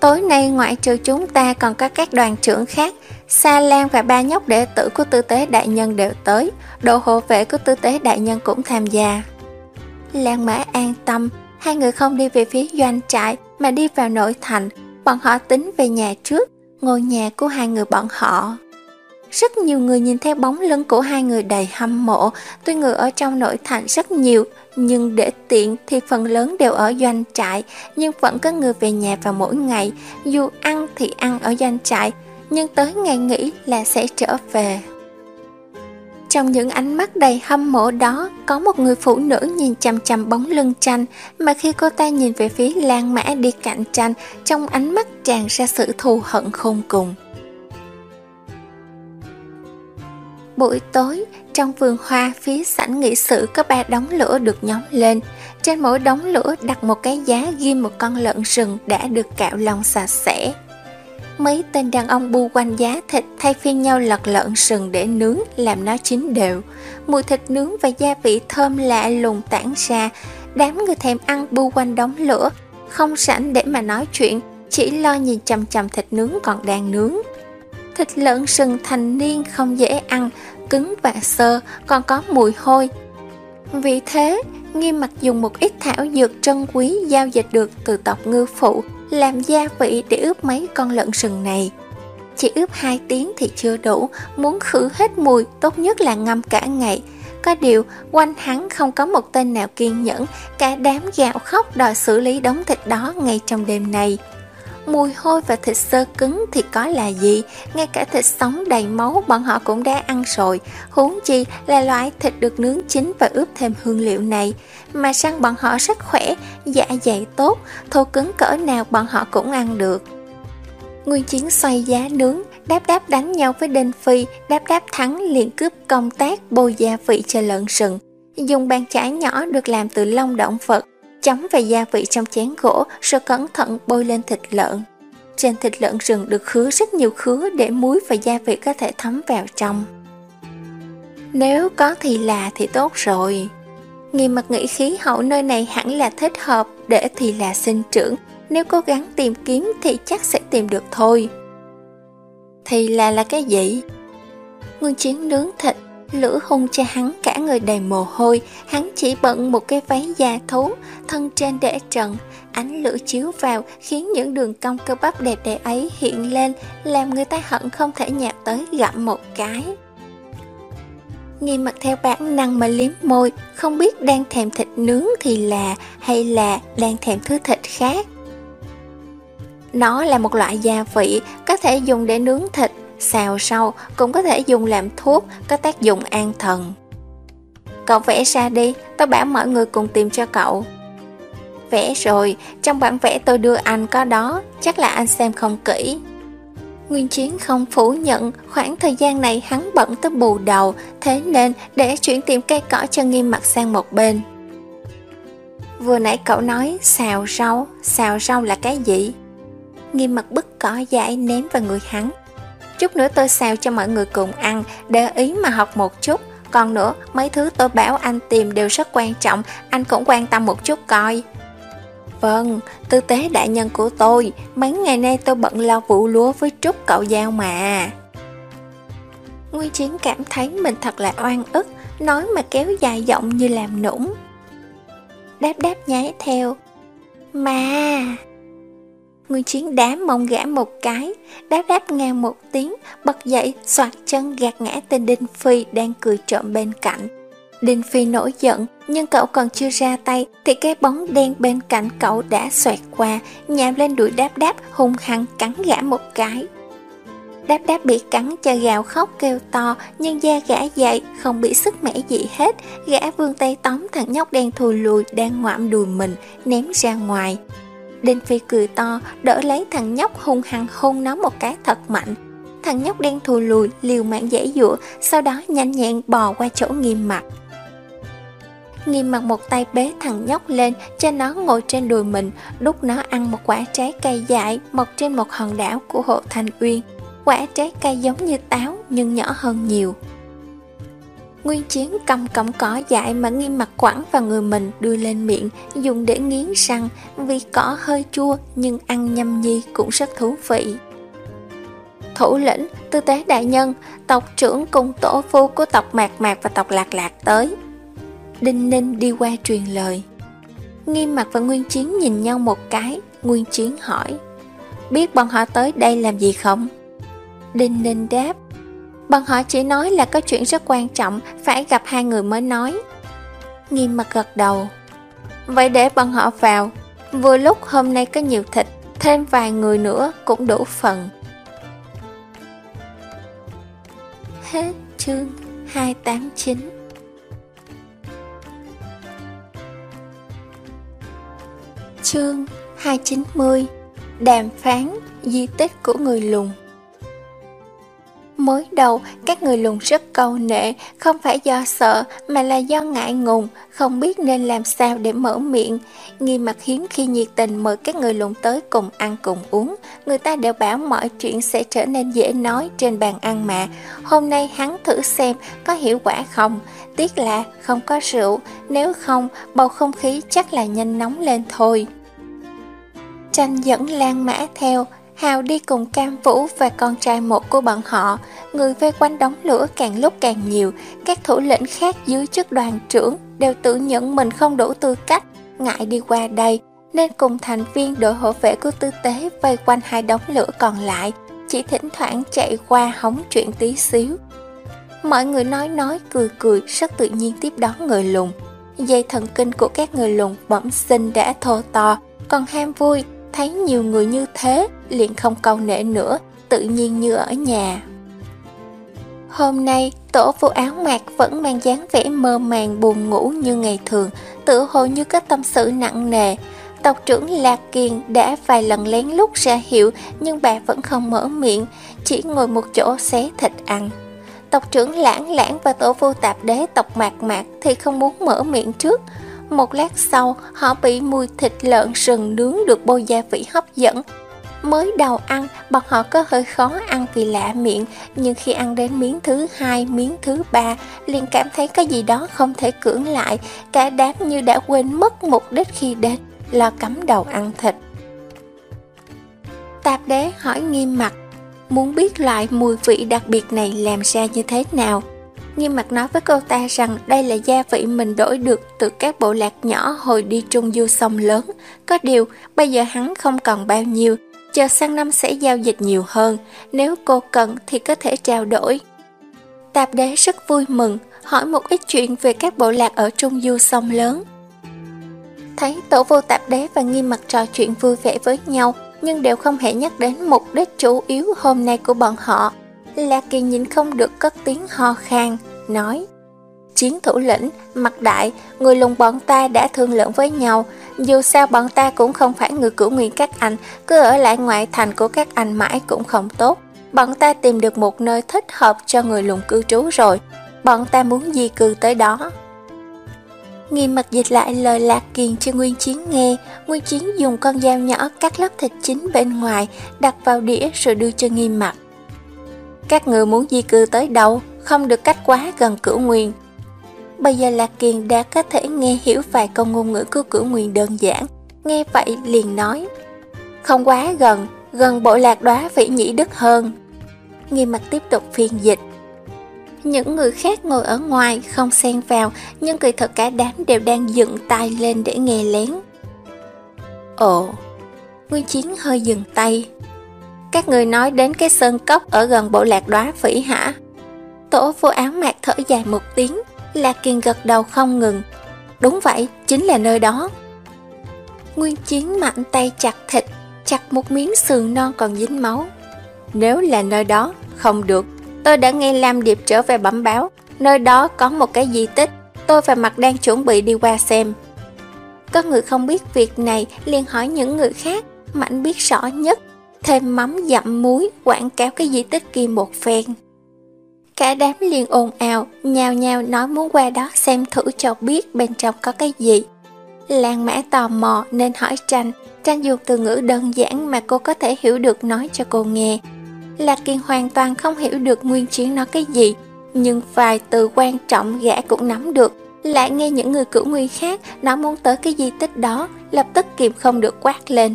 Tối nay ngoại trừ chúng ta còn có các đoàn trưởng khác. Sa Lan và ba nhóc đệ tử của tư tế đại nhân đều tới. đồ hộ vệ của tư tế đại nhân cũng tham gia. Lan mã an tâm hai người không đi về phía doanh trại mà đi vào nội thành, bọn họ tính về nhà trước, ngôi nhà của hai người bọn họ. Rất nhiều người nhìn theo bóng lưng của hai người đầy hâm mộ, tuy người ở trong nội thành rất nhiều, nhưng để tiện thì phần lớn đều ở doanh trại, nhưng vẫn có người về nhà vào mỗi ngày, dù ăn thì ăn ở doanh trại, nhưng tới ngày nghỉ là sẽ trở về. Trong những ánh mắt đầy hâm mộ đó, có một người phụ nữ nhìn chằm chằm bóng lưng tranh, mà khi cô ta nhìn về phía Lan Mã đi cạnh tranh, trong ánh mắt tràn ra sự thù hận khôn cùng. Buổi tối, trong vườn hoa phía sảnh nghị sự có ba đống lửa được nhóm lên. Trên mỗi đống lửa đặt một cái giá ghim một con lợn rừng đã được cạo lòng sạch sẽ. Mấy tên đàn ông bu quanh giá thịt thay phiên nhau lật lợn sừng để nướng làm nó chín đều. Mùi thịt nướng và gia vị thơm lạ lùng tản ra. Đám người thèm ăn bu quanh đống lửa, không sẵn để mà nói chuyện, chỉ lo nhìn chầm chầm thịt nướng còn đang nướng. Thịt lợn sừng thành niên không dễ ăn, cứng và sơ, còn có mùi hôi. Vì thế, Nghiêm mặt dùng một ít thảo dược trân quý giao dịch được từ tộc ngư phụ làm gia vị để ướp mấy con lợn sừng này. Chỉ ướp 2 tiếng thì chưa đủ, muốn khử hết mùi tốt nhất là ngâm cả ngày. Có điều, quanh hắn không có một tên nào kiên nhẫn, cả đám gạo khóc đòi xử lý đống thịt đó ngay trong đêm này. Mùi hôi và thịt sơ cứng thì có là gì, ngay cả thịt sống đầy máu bọn họ cũng đã ăn rồi, huống chi là loại thịt được nướng chín và ướp thêm hương liệu này. Mà răng bọn họ rất khỏe, dạ dày tốt, thô cứng cỡ nào bọn họ cũng ăn được. Nguyên chiến xoay giá nướng, đáp đáp đánh nhau với Đinh Phi, đáp đáp thắng liền cướp công tác bôi gia vị cho lợn rừng. Dùng bàn chải nhỏ được làm từ lông động vật, chấm về gia vị trong chén gỗ rồi cẩn thận bôi lên thịt lợn. Trên thịt lợn rừng được khứa rất nhiều khứa để muối và gia vị có thể thấm vào trong. Nếu có thì là thì tốt rồi. Nghi mặt nghĩ khí hậu nơi này hẳn là thích hợp để thì là sinh trưởng. Nếu cố gắng tìm kiếm thì chắc sẽ tìm được thôi. Thì là là cái gì? Nguyên chiến nướng thịt lửa hung cho hắn cả người đầy mồ hôi, hắn chỉ bận một cái váy da thú, thân trên để trần, ánh lửa chiếu vào khiến những đường cong cơ bắp đẹp đẽ ấy hiện lên, làm người ta hận không thể nhạt tới gặm một cái. Nghi mặt theo bản năng mà liếm môi, không biết đang thèm thịt nướng thì là hay là đang thèm thứ thịt khác. Nó là một loại gia vị có thể dùng để nướng thịt xào sau cũng có thể dùng làm thuốc, có tác dụng an thần. Cậu vẽ ra đi, tôi bảo mọi người cùng tìm cho cậu. Vẽ rồi, trong bản vẽ tôi đưa anh có đó, chắc là anh xem không kỹ. Nguyên Chiến không phủ nhận khoảng thời gian này hắn bận tới bù đầu, thế nên để chuyển tìm cây cỏ cho nghiêm mặt sang một bên. Vừa nãy cậu nói xào rau, xào rau là cái gì? Nghiêm mặt bức cỏ dại ném vào người hắn, Chút nữa tôi xào cho mọi người cùng ăn, để ý mà học một chút. Còn nữa, mấy thứ tôi bảo anh tìm đều rất quan trọng, anh cũng quan tâm một chút coi. Vâng, tư tế đại nhân của tôi, mấy ngày nay tôi bận lo vụ lúa với Trúc cậu giao mà. Nguyên Chiến cảm thấy mình thật là oan ức, nói mà kéo dài giọng như làm nũng. Đáp đáp nháy theo. Mà... Nguyên Chiến đá mông gã một cái, đáp đáp ngang một tiếng, bật dậy, soạt chân gạt ngã tên Đinh Phi đang cười trộm bên cạnh. Đinh Phi nổi giận, nhưng cậu còn chưa ra tay thì cái bóng đen bên cạnh cậu đã xoẹt qua, nhào lên đuổi đáp đáp hung hăng cắn gã một cái. Đáp đáp bị cắn cho gào khóc kêu to nhưng da gã dậy không bị sức mẻ gì hết, gã vươn tay tóm thằng nhóc đen thù lùi đang ngoạm đùi mình ném ra ngoài. Đinh Phi cười to, đỡ lấy thằng nhóc hung hăng hôn nó một cái thật mạnh. Thằng nhóc đen thù lùi, liều mạng dễ dụa, sau đó nhanh nhẹn bò qua chỗ nghiêm mặt. Nghiêm mặt một tay bế thằng nhóc lên, cho nó ngồi trên đùi mình, đút nó ăn một quả trái cây dại mọc trên một hòn đảo của hộ Thanh Uyên. Quả trái cây giống như táo nhưng nhỏ hơn nhiều. Nguyên chiến cầm cọng cỏ dại mà nghiêm mặt quẳng vào người mình đưa lên miệng, dùng để nghiến răng, vì cỏ hơi chua nhưng ăn nhâm nhi cũng rất thú vị. Thủ lĩnh, tư tế đại nhân, tộc trưởng cùng tổ phu của tộc Mạc Mạc và tộc Lạc Lạc tới. Đinh Ninh đi qua truyền lời. Nghiêm mặt và Nguyên Chiến nhìn nhau một cái, Nguyên Chiến hỏi, biết bọn họ tới đây làm gì không? Đinh Ninh đáp, Bọn họ chỉ nói là có chuyện rất quan trọng, phải gặp hai người mới nói. Nghiêm mặt gật đầu. Vậy để bọn họ vào. Vừa lúc hôm nay có nhiều thịt, thêm vài người nữa cũng đủ phần. Hết chương 289 Chương 290 Đàm phán di tích của người lùn Mới đầu, các người lùn rất câu nệ, không phải do sợ mà là do ngại ngùng, không biết nên làm sao để mở miệng. Nghi mặt hiếm khi nhiệt tình mời các người lùn tới cùng ăn cùng uống, người ta đều bảo mọi chuyện sẽ trở nên dễ nói trên bàn ăn mà. Hôm nay hắn thử xem có hiệu quả không, tiếc là không có rượu, nếu không bầu không khí chắc là nhanh nóng lên thôi. Tranh dẫn Lan Mã theo, Hào đi cùng Cam Vũ và con trai một của bọn họ, người vây quanh đóng lửa càng lúc càng nhiều, các thủ lĩnh khác dưới chức đoàn trưởng đều tự nhận mình không đủ tư cách, ngại đi qua đây, nên cùng thành viên đội hộ vệ của tư tế vây quanh hai đống lửa còn lại, chỉ thỉnh thoảng chạy qua hóng chuyện tí xíu. Mọi người nói nói, cười cười, rất tự nhiên tiếp đón người lùn. Dây thần kinh của các người lùn bẩm sinh đã thô to, còn ham vui, thấy nhiều người như thế, liền không câu nệ nữa, tự nhiên như ở nhà. Hôm nay, tổ phụ áo mạc vẫn mang dáng vẻ mơ màng buồn ngủ như ngày thường, tự hồ như có tâm sự nặng nề. Tộc trưởng Lạc Kiền đã vài lần lén lút ra hiệu nhưng bà vẫn không mở miệng, chỉ ngồi một chỗ xé thịt ăn. Tộc trưởng lãng lãng và tổ vô tạp đế tộc mạc mạc thì không muốn mở miệng trước. Một lát sau, họ bị mùi thịt lợn sừng nướng được bôi gia vị hấp dẫn. Mới đầu ăn, bọn họ có hơi khó ăn vì lạ miệng, nhưng khi ăn đến miếng thứ hai, miếng thứ ba, liền cảm thấy cái gì đó không thể cưỡng lại, cả đám như đã quên mất mục đích khi đến, là cắm đầu ăn thịt. Tạp đế hỏi nghiêm mặt, muốn biết loại mùi vị đặc biệt này làm ra như thế nào. Nghiêm mặt nói với cô ta rằng đây là gia vị mình đổi được từ các bộ lạc nhỏ hồi đi trung du sông lớn. Có điều, bây giờ hắn không còn bao nhiêu, chờ sang năm sẽ giao dịch nhiều hơn, nếu cô cần thì có thể trao đổi. Tạp đế rất vui mừng, hỏi một ít chuyện về các bộ lạc ở trung du sông lớn. Thấy tổ vô tạp đế và nghiêm mặt trò chuyện vui vẻ với nhau, nhưng đều không hề nhắc đến mục đích chủ yếu hôm nay của bọn họ. Lạc Kỳ nhìn không được cất tiếng ho khan, nói Chiến thủ lĩnh, mặt đại, người lùng bọn ta đã thương lượng với nhau, dù sao bọn ta cũng không phải người cử nguyên các anh, cứ ở lại ngoại thành của các anh mãi cũng không tốt. Bọn ta tìm được một nơi thích hợp cho người lùng cư trú rồi, bọn ta muốn di cư tới đó. Nghiêm mặt dịch lại lời lạc kiền cho Nguyên Chiến nghe, Nguyên Chiến dùng con dao nhỏ cắt lớp thịt chín bên ngoài, đặt vào đĩa rồi đưa cho nghiêm mặt. Các người muốn di cư tới đâu, không được cách quá gần cửu nguyên. Bây giờ Lạc Kiền đã có thể nghe hiểu vài câu ngôn ngữ của cửu nguyên đơn giản, nghe vậy liền nói. Không quá gần, gần bộ lạc đóa vĩ nhĩ đức hơn. Nghi mặt tiếp tục phiên dịch. Những người khác ngồi ở ngoài không xen vào, nhưng kỳ thật cả đám đều đang dựng tay lên để nghe lén. Ồ, Nguyên Chiến hơi dừng tay. Các người nói đến cái sơn cốc ở gần bộ lạc đóa phỉ hả? Tổ vô áo mạc thở dài một tiếng, Lạc Kiền gật đầu không ngừng. Đúng vậy, chính là nơi đó. Nguyên Chiến mạnh tay chặt thịt, chặt một miếng sườn non còn dính máu. Nếu là nơi đó, không được, Tôi đã nghe Lam Điệp trở về bẩm báo, nơi đó có một cái di tích, tôi và Mặt đang chuẩn bị đi qua xem. Có người không biết việc này liền hỏi những người khác, Mạnh biết rõ nhất, thêm mắm dặm muối quảng cáo cái di tích kia một phen. Cả đám liền ồn ào, nhào nhào nói muốn qua đó xem thử cho biết bên trong có cái gì. Lan mã tò mò nên hỏi Tranh, Tranh dùng từ ngữ đơn giản mà cô có thể hiểu được nói cho cô nghe. Lạc Kiên hoàn toàn không hiểu được nguyên chiến nói cái gì, nhưng vài từ quan trọng gã cũng nắm được. Lại nghe những người cửu nguyên khác nói muốn tới cái di tích đó, lập tức kìm không được quát lên.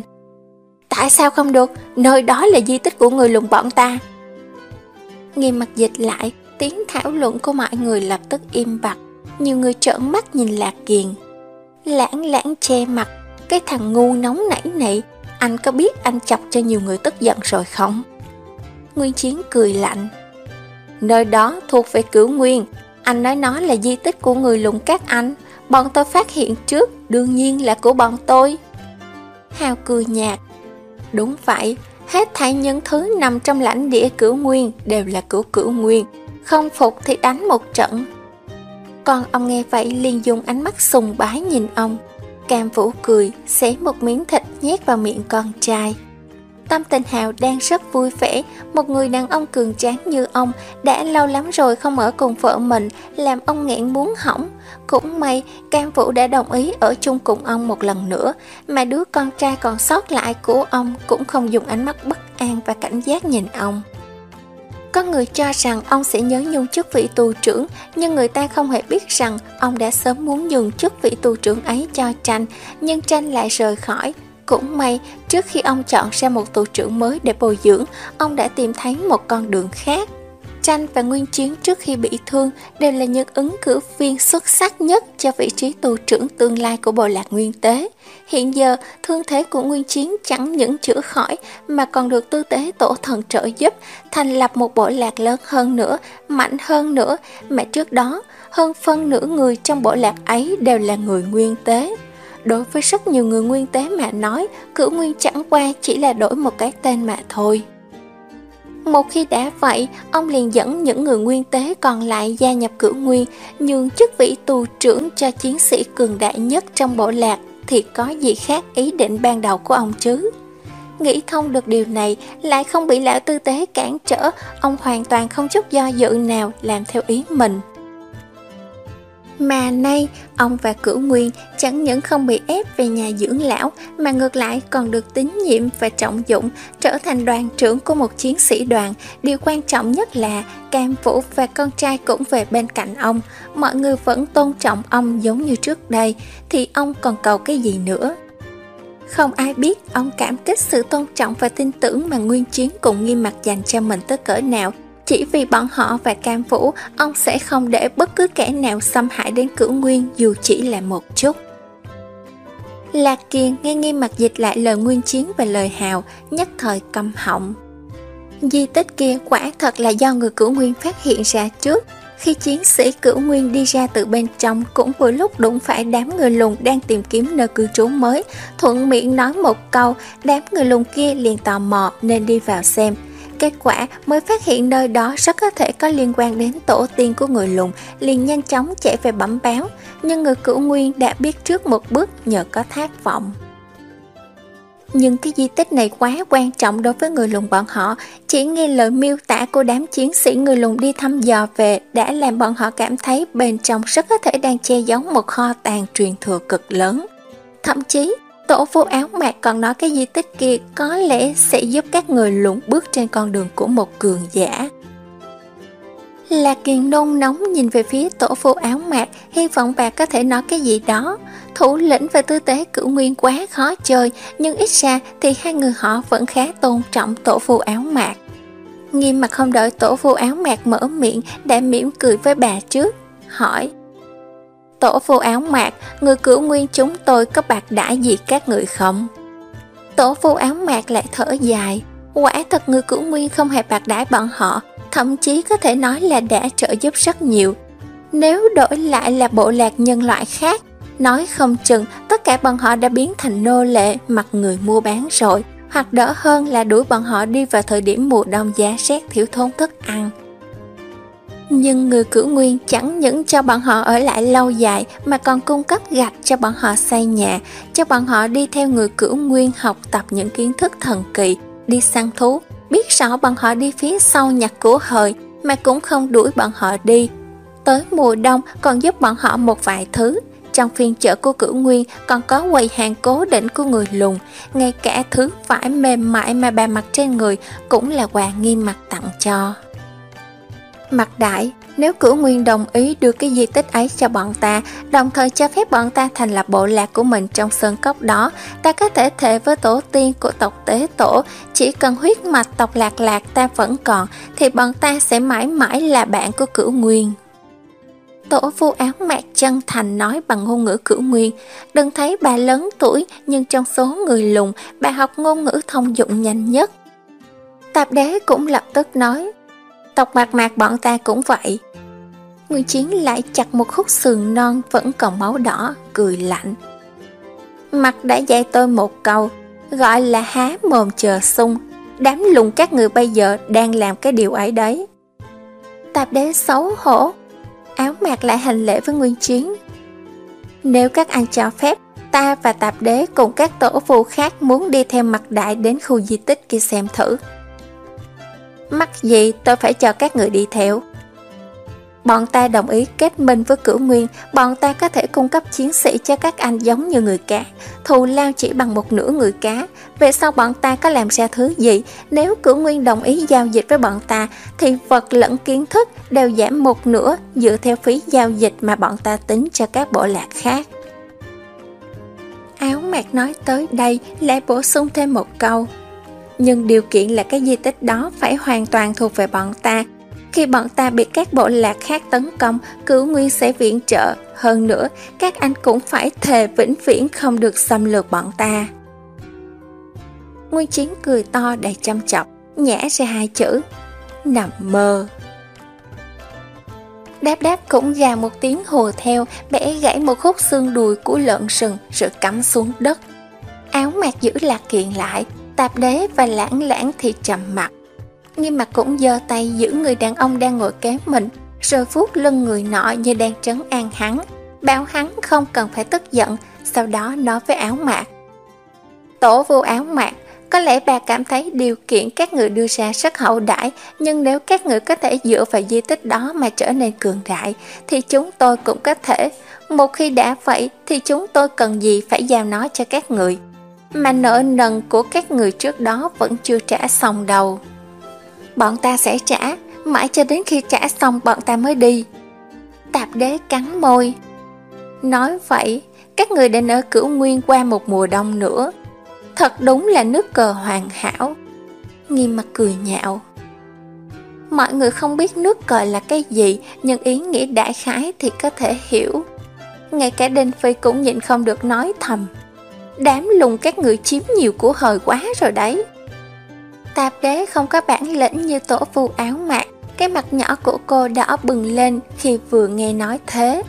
Tại sao không được? Nơi đó là di tích của người lùng bọn ta. Nghe mặt dịch lại, tiếng thảo luận của mọi người lập tức im bặt. Nhiều người trợn mắt nhìn Lạc Kiền. Lãng lãng che mặt, cái thằng ngu nóng nảy này, anh có biết anh chọc cho nhiều người tức giận rồi không? Nguyên Chiến cười lạnh. Nơi đó thuộc về cửu nguyên, anh nói nó là di tích của người lùng các anh, bọn tôi phát hiện trước, đương nhiên là của bọn tôi. Hào cười nhạt. Đúng vậy, hết thảy những thứ nằm trong lãnh địa cửu nguyên đều là cửu cửu nguyên, không phục thì đánh một trận. Còn ông nghe vậy liền dùng ánh mắt sùng bái nhìn ông. Cam Vũ cười, xé một miếng thịt nhét vào miệng con trai. Tâm tình Hào đang rất vui vẻ, một người đàn ông cường tráng như ông đã lâu lắm rồi không ở cùng vợ mình, làm ông nghẹn muốn hỏng. Cũng may, Cam Vũ đã đồng ý ở chung cùng ông một lần nữa, mà đứa con trai còn sót lại của ông cũng không dùng ánh mắt bất an và cảnh giác nhìn ông. Có người cho rằng ông sẽ nhớ nhung chức vị tù trưởng, nhưng người ta không hề biết rằng ông đã sớm muốn nhường chức vị tù trưởng ấy cho Tranh, nhưng Tranh lại rời khỏi, cũng may, trước khi ông chọn ra một tù trưởng mới để bồi dưỡng, ông đã tìm thấy một con đường khác. Tranh và Nguyên Chiến trước khi bị thương đều là những ứng cử viên xuất sắc nhất cho vị trí tù trưởng tương lai của bộ lạc Nguyên Tế. Hiện giờ, thương thế của Nguyên Chiến chẳng những chữa khỏi mà còn được tư tế tổ thần trợ giúp, thành lập một bộ lạc lớn hơn nữa, mạnh hơn nữa, mà trước đó, hơn phân nửa người trong bộ lạc ấy đều là người Nguyên Tế. Đối với rất nhiều người Nguyên Tế mà nói, cửu Nguyên chẳng qua chỉ là đổi một cái tên mà thôi. Một khi đã vậy, ông liền dẫn những người nguyên tế còn lại gia nhập cửu nguyên, nhường chức vị tù trưởng cho chiến sĩ cường đại nhất trong bộ lạc, thì có gì khác ý định ban đầu của ông chứ? Nghĩ thông được điều này, lại không bị lão tư tế cản trở, ông hoàn toàn không chút do dự nào làm theo ý mình. Mà nay, ông và Cửu Nguyên chẳng những không bị ép về nhà dưỡng lão mà ngược lại còn được tín nhiệm và trọng dụng trở thành đoàn trưởng của một chiến sĩ đoàn. Điều quan trọng nhất là Cam Vũ và con trai cũng về bên cạnh ông. Mọi người vẫn tôn trọng ông giống như trước đây, thì ông còn cầu cái gì nữa? Không ai biết ông cảm kích sự tôn trọng và tin tưởng mà Nguyên Chiến cùng nghiêm mặt dành cho mình tới cỡ nào chỉ vì bọn họ và Cam Vũ, ông sẽ không để bất cứ kẻ nào xâm hại đến cửu nguyên dù chỉ là một chút. Lạc Kiền nghe nghiêm mặt dịch lại lời nguyên chiến và lời hào, nhất thời câm họng. Di tích kia quả thật là do người cửu nguyên phát hiện ra trước. Khi chiến sĩ cửu nguyên đi ra từ bên trong cũng vừa lúc đụng phải đám người lùn đang tìm kiếm nơi cư trú mới. Thuận miệng nói một câu, đám người lùn kia liền tò mò nên đi vào xem. Kết quả mới phát hiện nơi đó rất có thể có liên quan đến tổ tiên của người lùn, liền nhanh chóng chạy về bẩm báo, nhưng người cửu nguyên đã biết trước một bước nhờ có thác vọng. Nhưng cái di tích này quá quan trọng đối với người lùn bọn họ, chỉ nghe lời miêu tả của đám chiến sĩ người lùn đi thăm dò về đã làm bọn họ cảm thấy bên trong rất có thể đang che giấu một kho tàng truyền thừa cực lớn. Thậm chí, Tổ vô áo mạc còn nói cái di tích kia có lẽ sẽ giúp các người lũng bước trên con đường của một cường giả. Là kiền nôn nóng nhìn về phía tổ vô áo mạc, hy vọng bà có thể nói cái gì đó. Thủ lĩnh và tư tế cửu nguyên quá khó chơi, nhưng ít ra thì hai người họ vẫn khá tôn trọng tổ vô áo mạc. Nghiêm mặt không đợi tổ vô áo mạc mở miệng đã mỉm cười với bà trước, hỏi Tổ vô áo mạc, người cửu nguyên chúng tôi có bạc đãi gì các người không? Tổ vô áo mạc lại thở dài, quả thật người cửu nguyên không hề bạc đãi bọn họ, thậm chí có thể nói là đã trợ giúp rất nhiều. Nếu đổi lại là bộ lạc nhân loại khác, nói không chừng tất cả bọn họ đã biến thành nô lệ mặc người mua bán rồi, hoặc đỡ hơn là đuổi bọn họ đi vào thời điểm mùa đông giá rét thiếu thốn thức ăn. Nhưng người cử nguyên chẳng những cho bọn họ ở lại lâu dài mà còn cung cấp gạch cho bọn họ xây nhà, cho bọn họ đi theo người cử nguyên học tập những kiến thức thần kỳ, đi săn thú, biết rõ bọn họ đi phía sau nhặt của hời mà cũng không đuổi bọn họ đi. Tới mùa đông còn giúp bọn họ một vài thứ, trong phiên chợ của cửu nguyên còn có quầy hàng cố định của người lùn, ngay cả thứ vải mềm mại mà bà mặc trên người cũng là quà nghiêm mặt tặng cho. Mặt đại, nếu cửu nguyên đồng ý đưa cái di tích ấy cho bọn ta, đồng thời cho phép bọn ta thành lập bộ lạc của mình trong sơn cốc đó, ta có thể thề với tổ tiên của tộc tế tổ, chỉ cần huyết mạch tộc lạc lạc ta vẫn còn, thì bọn ta sẽ mãi mãi là bạn của cửu nguyên. Tổ phu áo mạc chân thành nói bằng ngôn ngữ cửu nguyên, đừng thấy bà lớn tuổi nhưng trong số người lùng, bà học ngôn ngữ thông dụng nhanh nhất. Tạp đế cũng lập tức nói, Tộc mạc mạc bọn ta cũng vậy Nguyên Chiến lại chặt một khúc sườn non vẫn còn máu đỏ, cười lạnh. Mặt đã dạy tôi một câu, gọi là há mồm chờ sung. Đám lùng các người bây giờ đang làm cái điều ấy đấy. Tạp đế xấu hổ, áo mạc lại hành lễ với Nguyên Chiến. Nếu các anh cho phép, ta và tạp đế cùng các tổ phụ khác muốn đi theo mặt đại đến khu di tích kia xem thử. Mắc gì tôi phải cho các người đi theo? Bọn ta đồng ý kết minh với cửu nguyên. Bọn ta có thể cung cấp chiến sĩ cho các anh giống như người cá Thù lao chỉ bằng một nửa người cá. Về sau bọn ta có làm ra thứ gì? Nếu cửu nguyên đồng ý giao dịch với bọn ta, Thì vật lẫn kiến thức đều giảm một nửa Dựa theo phí giao dịch mà bọn ta tính cho các bộ lạc khác. Áo mạc nói tới đây, lại bổ sung thêm một câu nhưng điều kiện là cái di tích đó phải hoàn toàn thuộc về bọn ta. Khi bọn ta bị các bộ lạc khác tấn công, cứu nguyên sẽ viện trợ. Hơn nữa, các anh cũng phải thề vĩnh viễn không được xâm lược bọn ta. Nguyên Chiến cười to đầy chăm chọc, nhả ra hai chữ, nằm mơ. Đáp đáp cũng gà một tiếng hồ theo, bẻ gãy một khúc xương đùi của lợn sừng rồi cắm xuống đất. Áo mặc giữ lạc kiện lại, tạp đế và lãng lãng thì trầm mặt. Nghiêm mặt cũng giơ tay giữ người đàn ông đang ngồi kế mình, rồi vuốt lưng người nọ như đang trấn an hắn, bảo hắn không cần phải tức giận, sau đó nói với áo mạc. Tổ vô áo mạc, có lẽ bà cảm thấy điều kiện các người đưa ra rất hậu đãi, nhưng nếu các người có thể dựa vào di tích đó mà trở nên cường đại, thì chúng tôi cũng có thể. Một khi đã vậy, thì chúng tôi cần gì phải giao nó cho các người. Mà nợ nần của các người trước đó vẫn chưa trả xong đâu. Bọn ta sẽ trả, mãi cho đến khi trả xong bọn ta mới đi. Tạp đế cắn môi. Nói vậy, các người đã ở cửu nguyên qua một mùa đông nữa, Thật đúng là nước cờ hoàn hảo Nghiêm mặt cười nhạo Mọi người không biết nước cờ là cái gì Nhưng ý nghĩa đại khái thì có thể hiểu Ngay cả Đinh Phi cũng nhịn không được nói thầm Đám lùng các người chiếm nhiều của hời quá rồi đấy Tạp đế không có bản lĩnh như tổ phu áo mạc Cái mặt nhỏ của cô đỏ bừng lên khi vừa nghe nói thế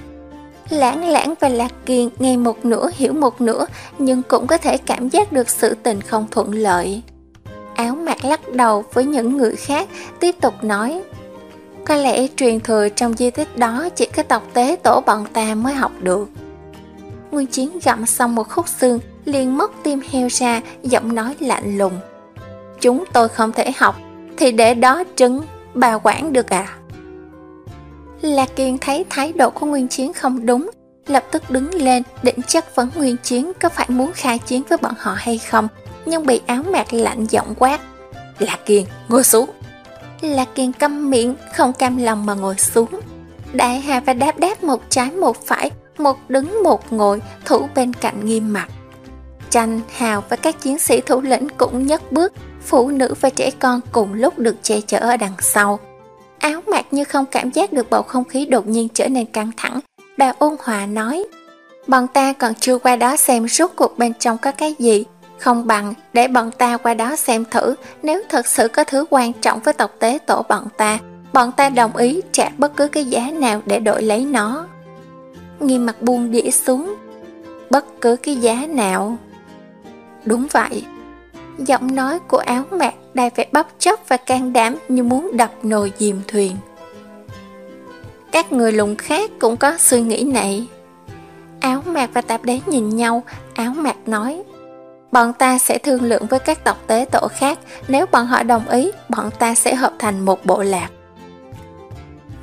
Lãng lãng và lạc kiên nghe một nửa hiểu một nửa, nhưng cũng có thể cảm giác được sự tình không thuận lợi. Áo mặc lắc đầu với những người khác, tiếp tục nói, Có lẽ truyền thừa trong di tích đó chỉ có tộc tế tổ bọn ta mới học được. Nguyên Chiến gặm xong một khúc xương liền móc tim heo ra giọng nói lạnh lùng Chúng tôi không thể học thì để đó trứng bà quản được à? Lạc Kiên thấy thái độ của Nguyên Chiến không đúng, lập tức đứng lên định chất vấn Nguyên Chiến có phải muốn khai chiến với bọn họ hay không, nhưng bị áo mạc lạnh giọng quát. Lạc Kiên, ngồi xuống. Lạc Kiên câm miệng, không cam lòng mà ngồi xuống. Đại Hà và đáp đáp một trái một phải, một đứng một ngồi, thủ bên cạnh nghiêm mặt. Tranh, Hào và các chiến sĩ thủ lĩnh cũng nhấc bước, phụ nữ và trẻ con cùng lúc được che chở ở đằng sau. Áo mặc như không cảm giác được bầu không khí đột nhiên trở nên căng thẳng. Bà ôn hòa nói, bọn ta còn chưa qua đó xem rốt cuộc bên trong có cái gì. Không bằng để bọn ta qua đó xem thử nếu thật sự có thứ quan trọng với tộc tế tổ bọn ta. Bọn ta đồng ý trả bất cứ cái giá nào để đổi lấy nó. Nghiêm mặt buông đĩa xuống. Bất cứ cái giá nào. Đúng vậy. Giọng nói của áo mạc đầy vẻ bắp chóc và can đảm như muốn đập nồi dìm thuyền. Các người lùng khác cũng có suy nghĩ này. Áo mạc và tạp đế nhìn nhau, áo mạc nói Bọn ta sẽ thương lượng với các tộc tế tổ khác, nếu bọn họ đồng ý, bọn ta sẽ hợp thành một bộ lạc.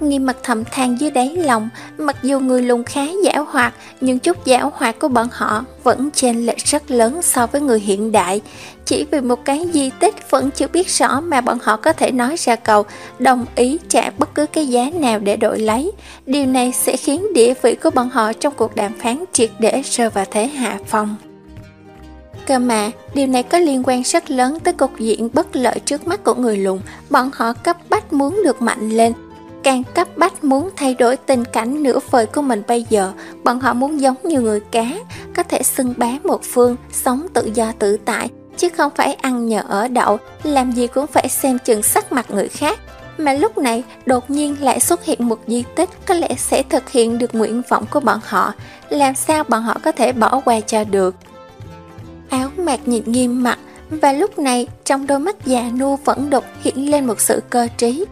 Nghiêm mặt thầm than dưới đáy lòng, mặc dù người lùng khá giả hoạt, nhưng chút giả hoạt của bọn họ vẫn chênh lệch rất lớn so với người hiện đại. Chỉ vì một cái di tích vẫn chưa biết rõ mà bọn họ có thể nói ra cầu, đồng ý trả bất cứ cái giá nào để đổi lấy. Điều này sẽ khiến địa vị của bọn họ trong cuộc đàm phán triệt để rơi vào thế hạ phong. Cơ mà, điều này có liên quan rất lớn tới cục diện bất lợi trước mắt của người lùng. Bọn họ cấp bách muốn được mạnh lên, càng cấp bách muốn thay đổi tình cảnh nửa vời của mình bây giờ, bọn họ muốn giống như người cá, có thể xưng bá một phương, sống tự do tự tại, chứ không phải ăn nhờ ở đậu, làm gì cũng phải xem chừng sắc mặt người khác. Mà lúc này đột nhiên lại xuất hiện một di tích có lẽ sẽ thực hiện được nguyện vọng của bọn họ, làm sao bọn họ có thể bỏ qua cho được. Áo mạc nhìn nghiêm mặt, và lúc này trong đôi mắt già nua vẫn đột hiện lên một sự cơ trí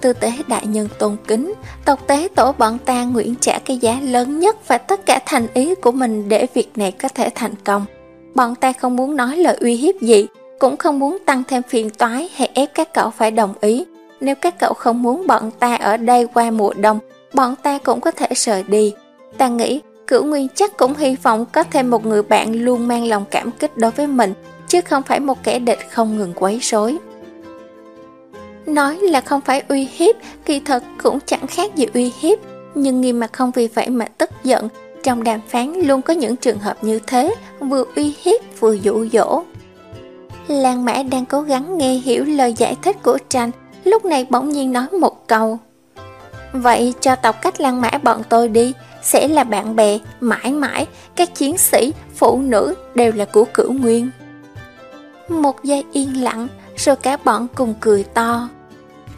tư tế đại nhân tôn kính, tộc tế tổ bọn ta nguyện trả cái giá lớn nhất và tất cả thành ý của mình để việc này có thể thành công. Bọn ta không muốn nói lời uy hiếp gì, cũng không muốn tăng thêm phiền toái hay ép các cậu phải đồng ý. Nếu các cậu không muốn bọn ta ở đây qua mùa đông, bọn ta cũng có thể rời đi. Ta nghĩ cửu nguyên chắc cũng hy vọng có thêm một người bạn luôn mang lòng cảm kích đối với mình, chứ không phải một kẻ địch không ngừng quấy rối. Nói là không phải uy hiếp, kỳ thật cũng chẳng khác gì uy hiếp, nhưng nghiêm mặt không vì vậy mà tức giận. Trong đàm phán luôn có những trường hợp như thế, vừa uy hiếp vừa dụ dỗ. Lan Mã đang cố gắng nghe hiểu lời giải thích của Tranh, lúc này bỗng nhiên nói một câu. Vậy cho tộc cách Lan mã bọn tôi đi, sẽ là bạn bè, mãi mãi, các chiến sĩ, phụ nữ đều là của cửu nguyên. Một giây yên lặng, rồi cả bọn cùng cười to.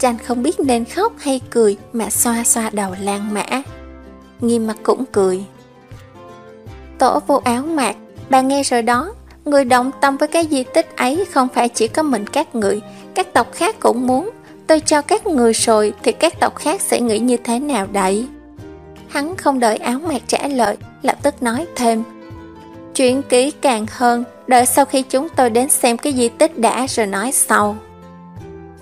Chanh không biết nên khóc hay cười mà xoa xoa đầu lan mã. Nghiêm mặt cũng cười. Tổ vô áo mạc, bà nghe rồi đó, người động tâm với cái di tích ấy không phải chỉ có mình các người, các tộc khác cũng muốn. Tôi cho các người rồi thì các tộc khác sẽ nghĩ như thế nào đấy? Hắn không đợi áo mạc trả lời, lập tức nói thêm. Chuyện kỹ càng hơn, đợi sau khi chúng tôi đến xem cái di tích đã rồi nói sau.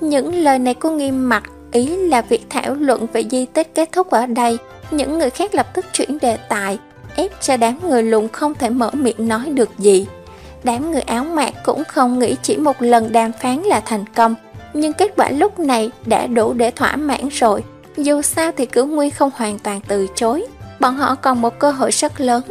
Những lời này của nghiêm mặt, ý là việc thảo luận về di tích kết thúc ở đây, những người khác lập tức chuyển đề tài, ép cho đám người lùn không thể mở miệng nói được gì. Đám người áo mạc cũng không nghĩ chỉ một lần đàm phán là thành công, nhưng kết quả lúc này đã đủ để thỏa mãn rồi. Dù sao thì cửu nguy không hoàn toàn từ chối, bọn họ còn một cơ hội rất lớn.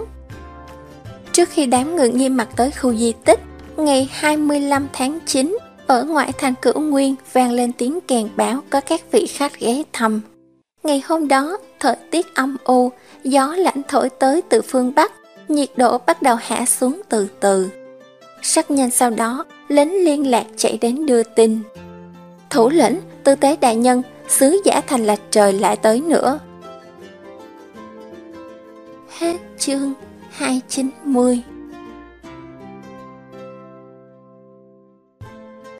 Trước khi đám người nghiêm mặt tới khu di tích, ngày 25 tháng 9, ở ngoại thành cửu nguyên vang lên tiếng kèn báo có các vị khách ghé thăm. Ngày hôm đó, thời tiết âm u, gió lạnh thổi tới từ phương Bắc, nhiệt độ bắt đầu hạ xuống từ từ. Rất nhanh sau đó, lính liên lạc chạy đến đưa tin. Thủ lĩnh, tư tế đại nhân, sứ giả thành lạch trời lại tới nữa. Hết chương 290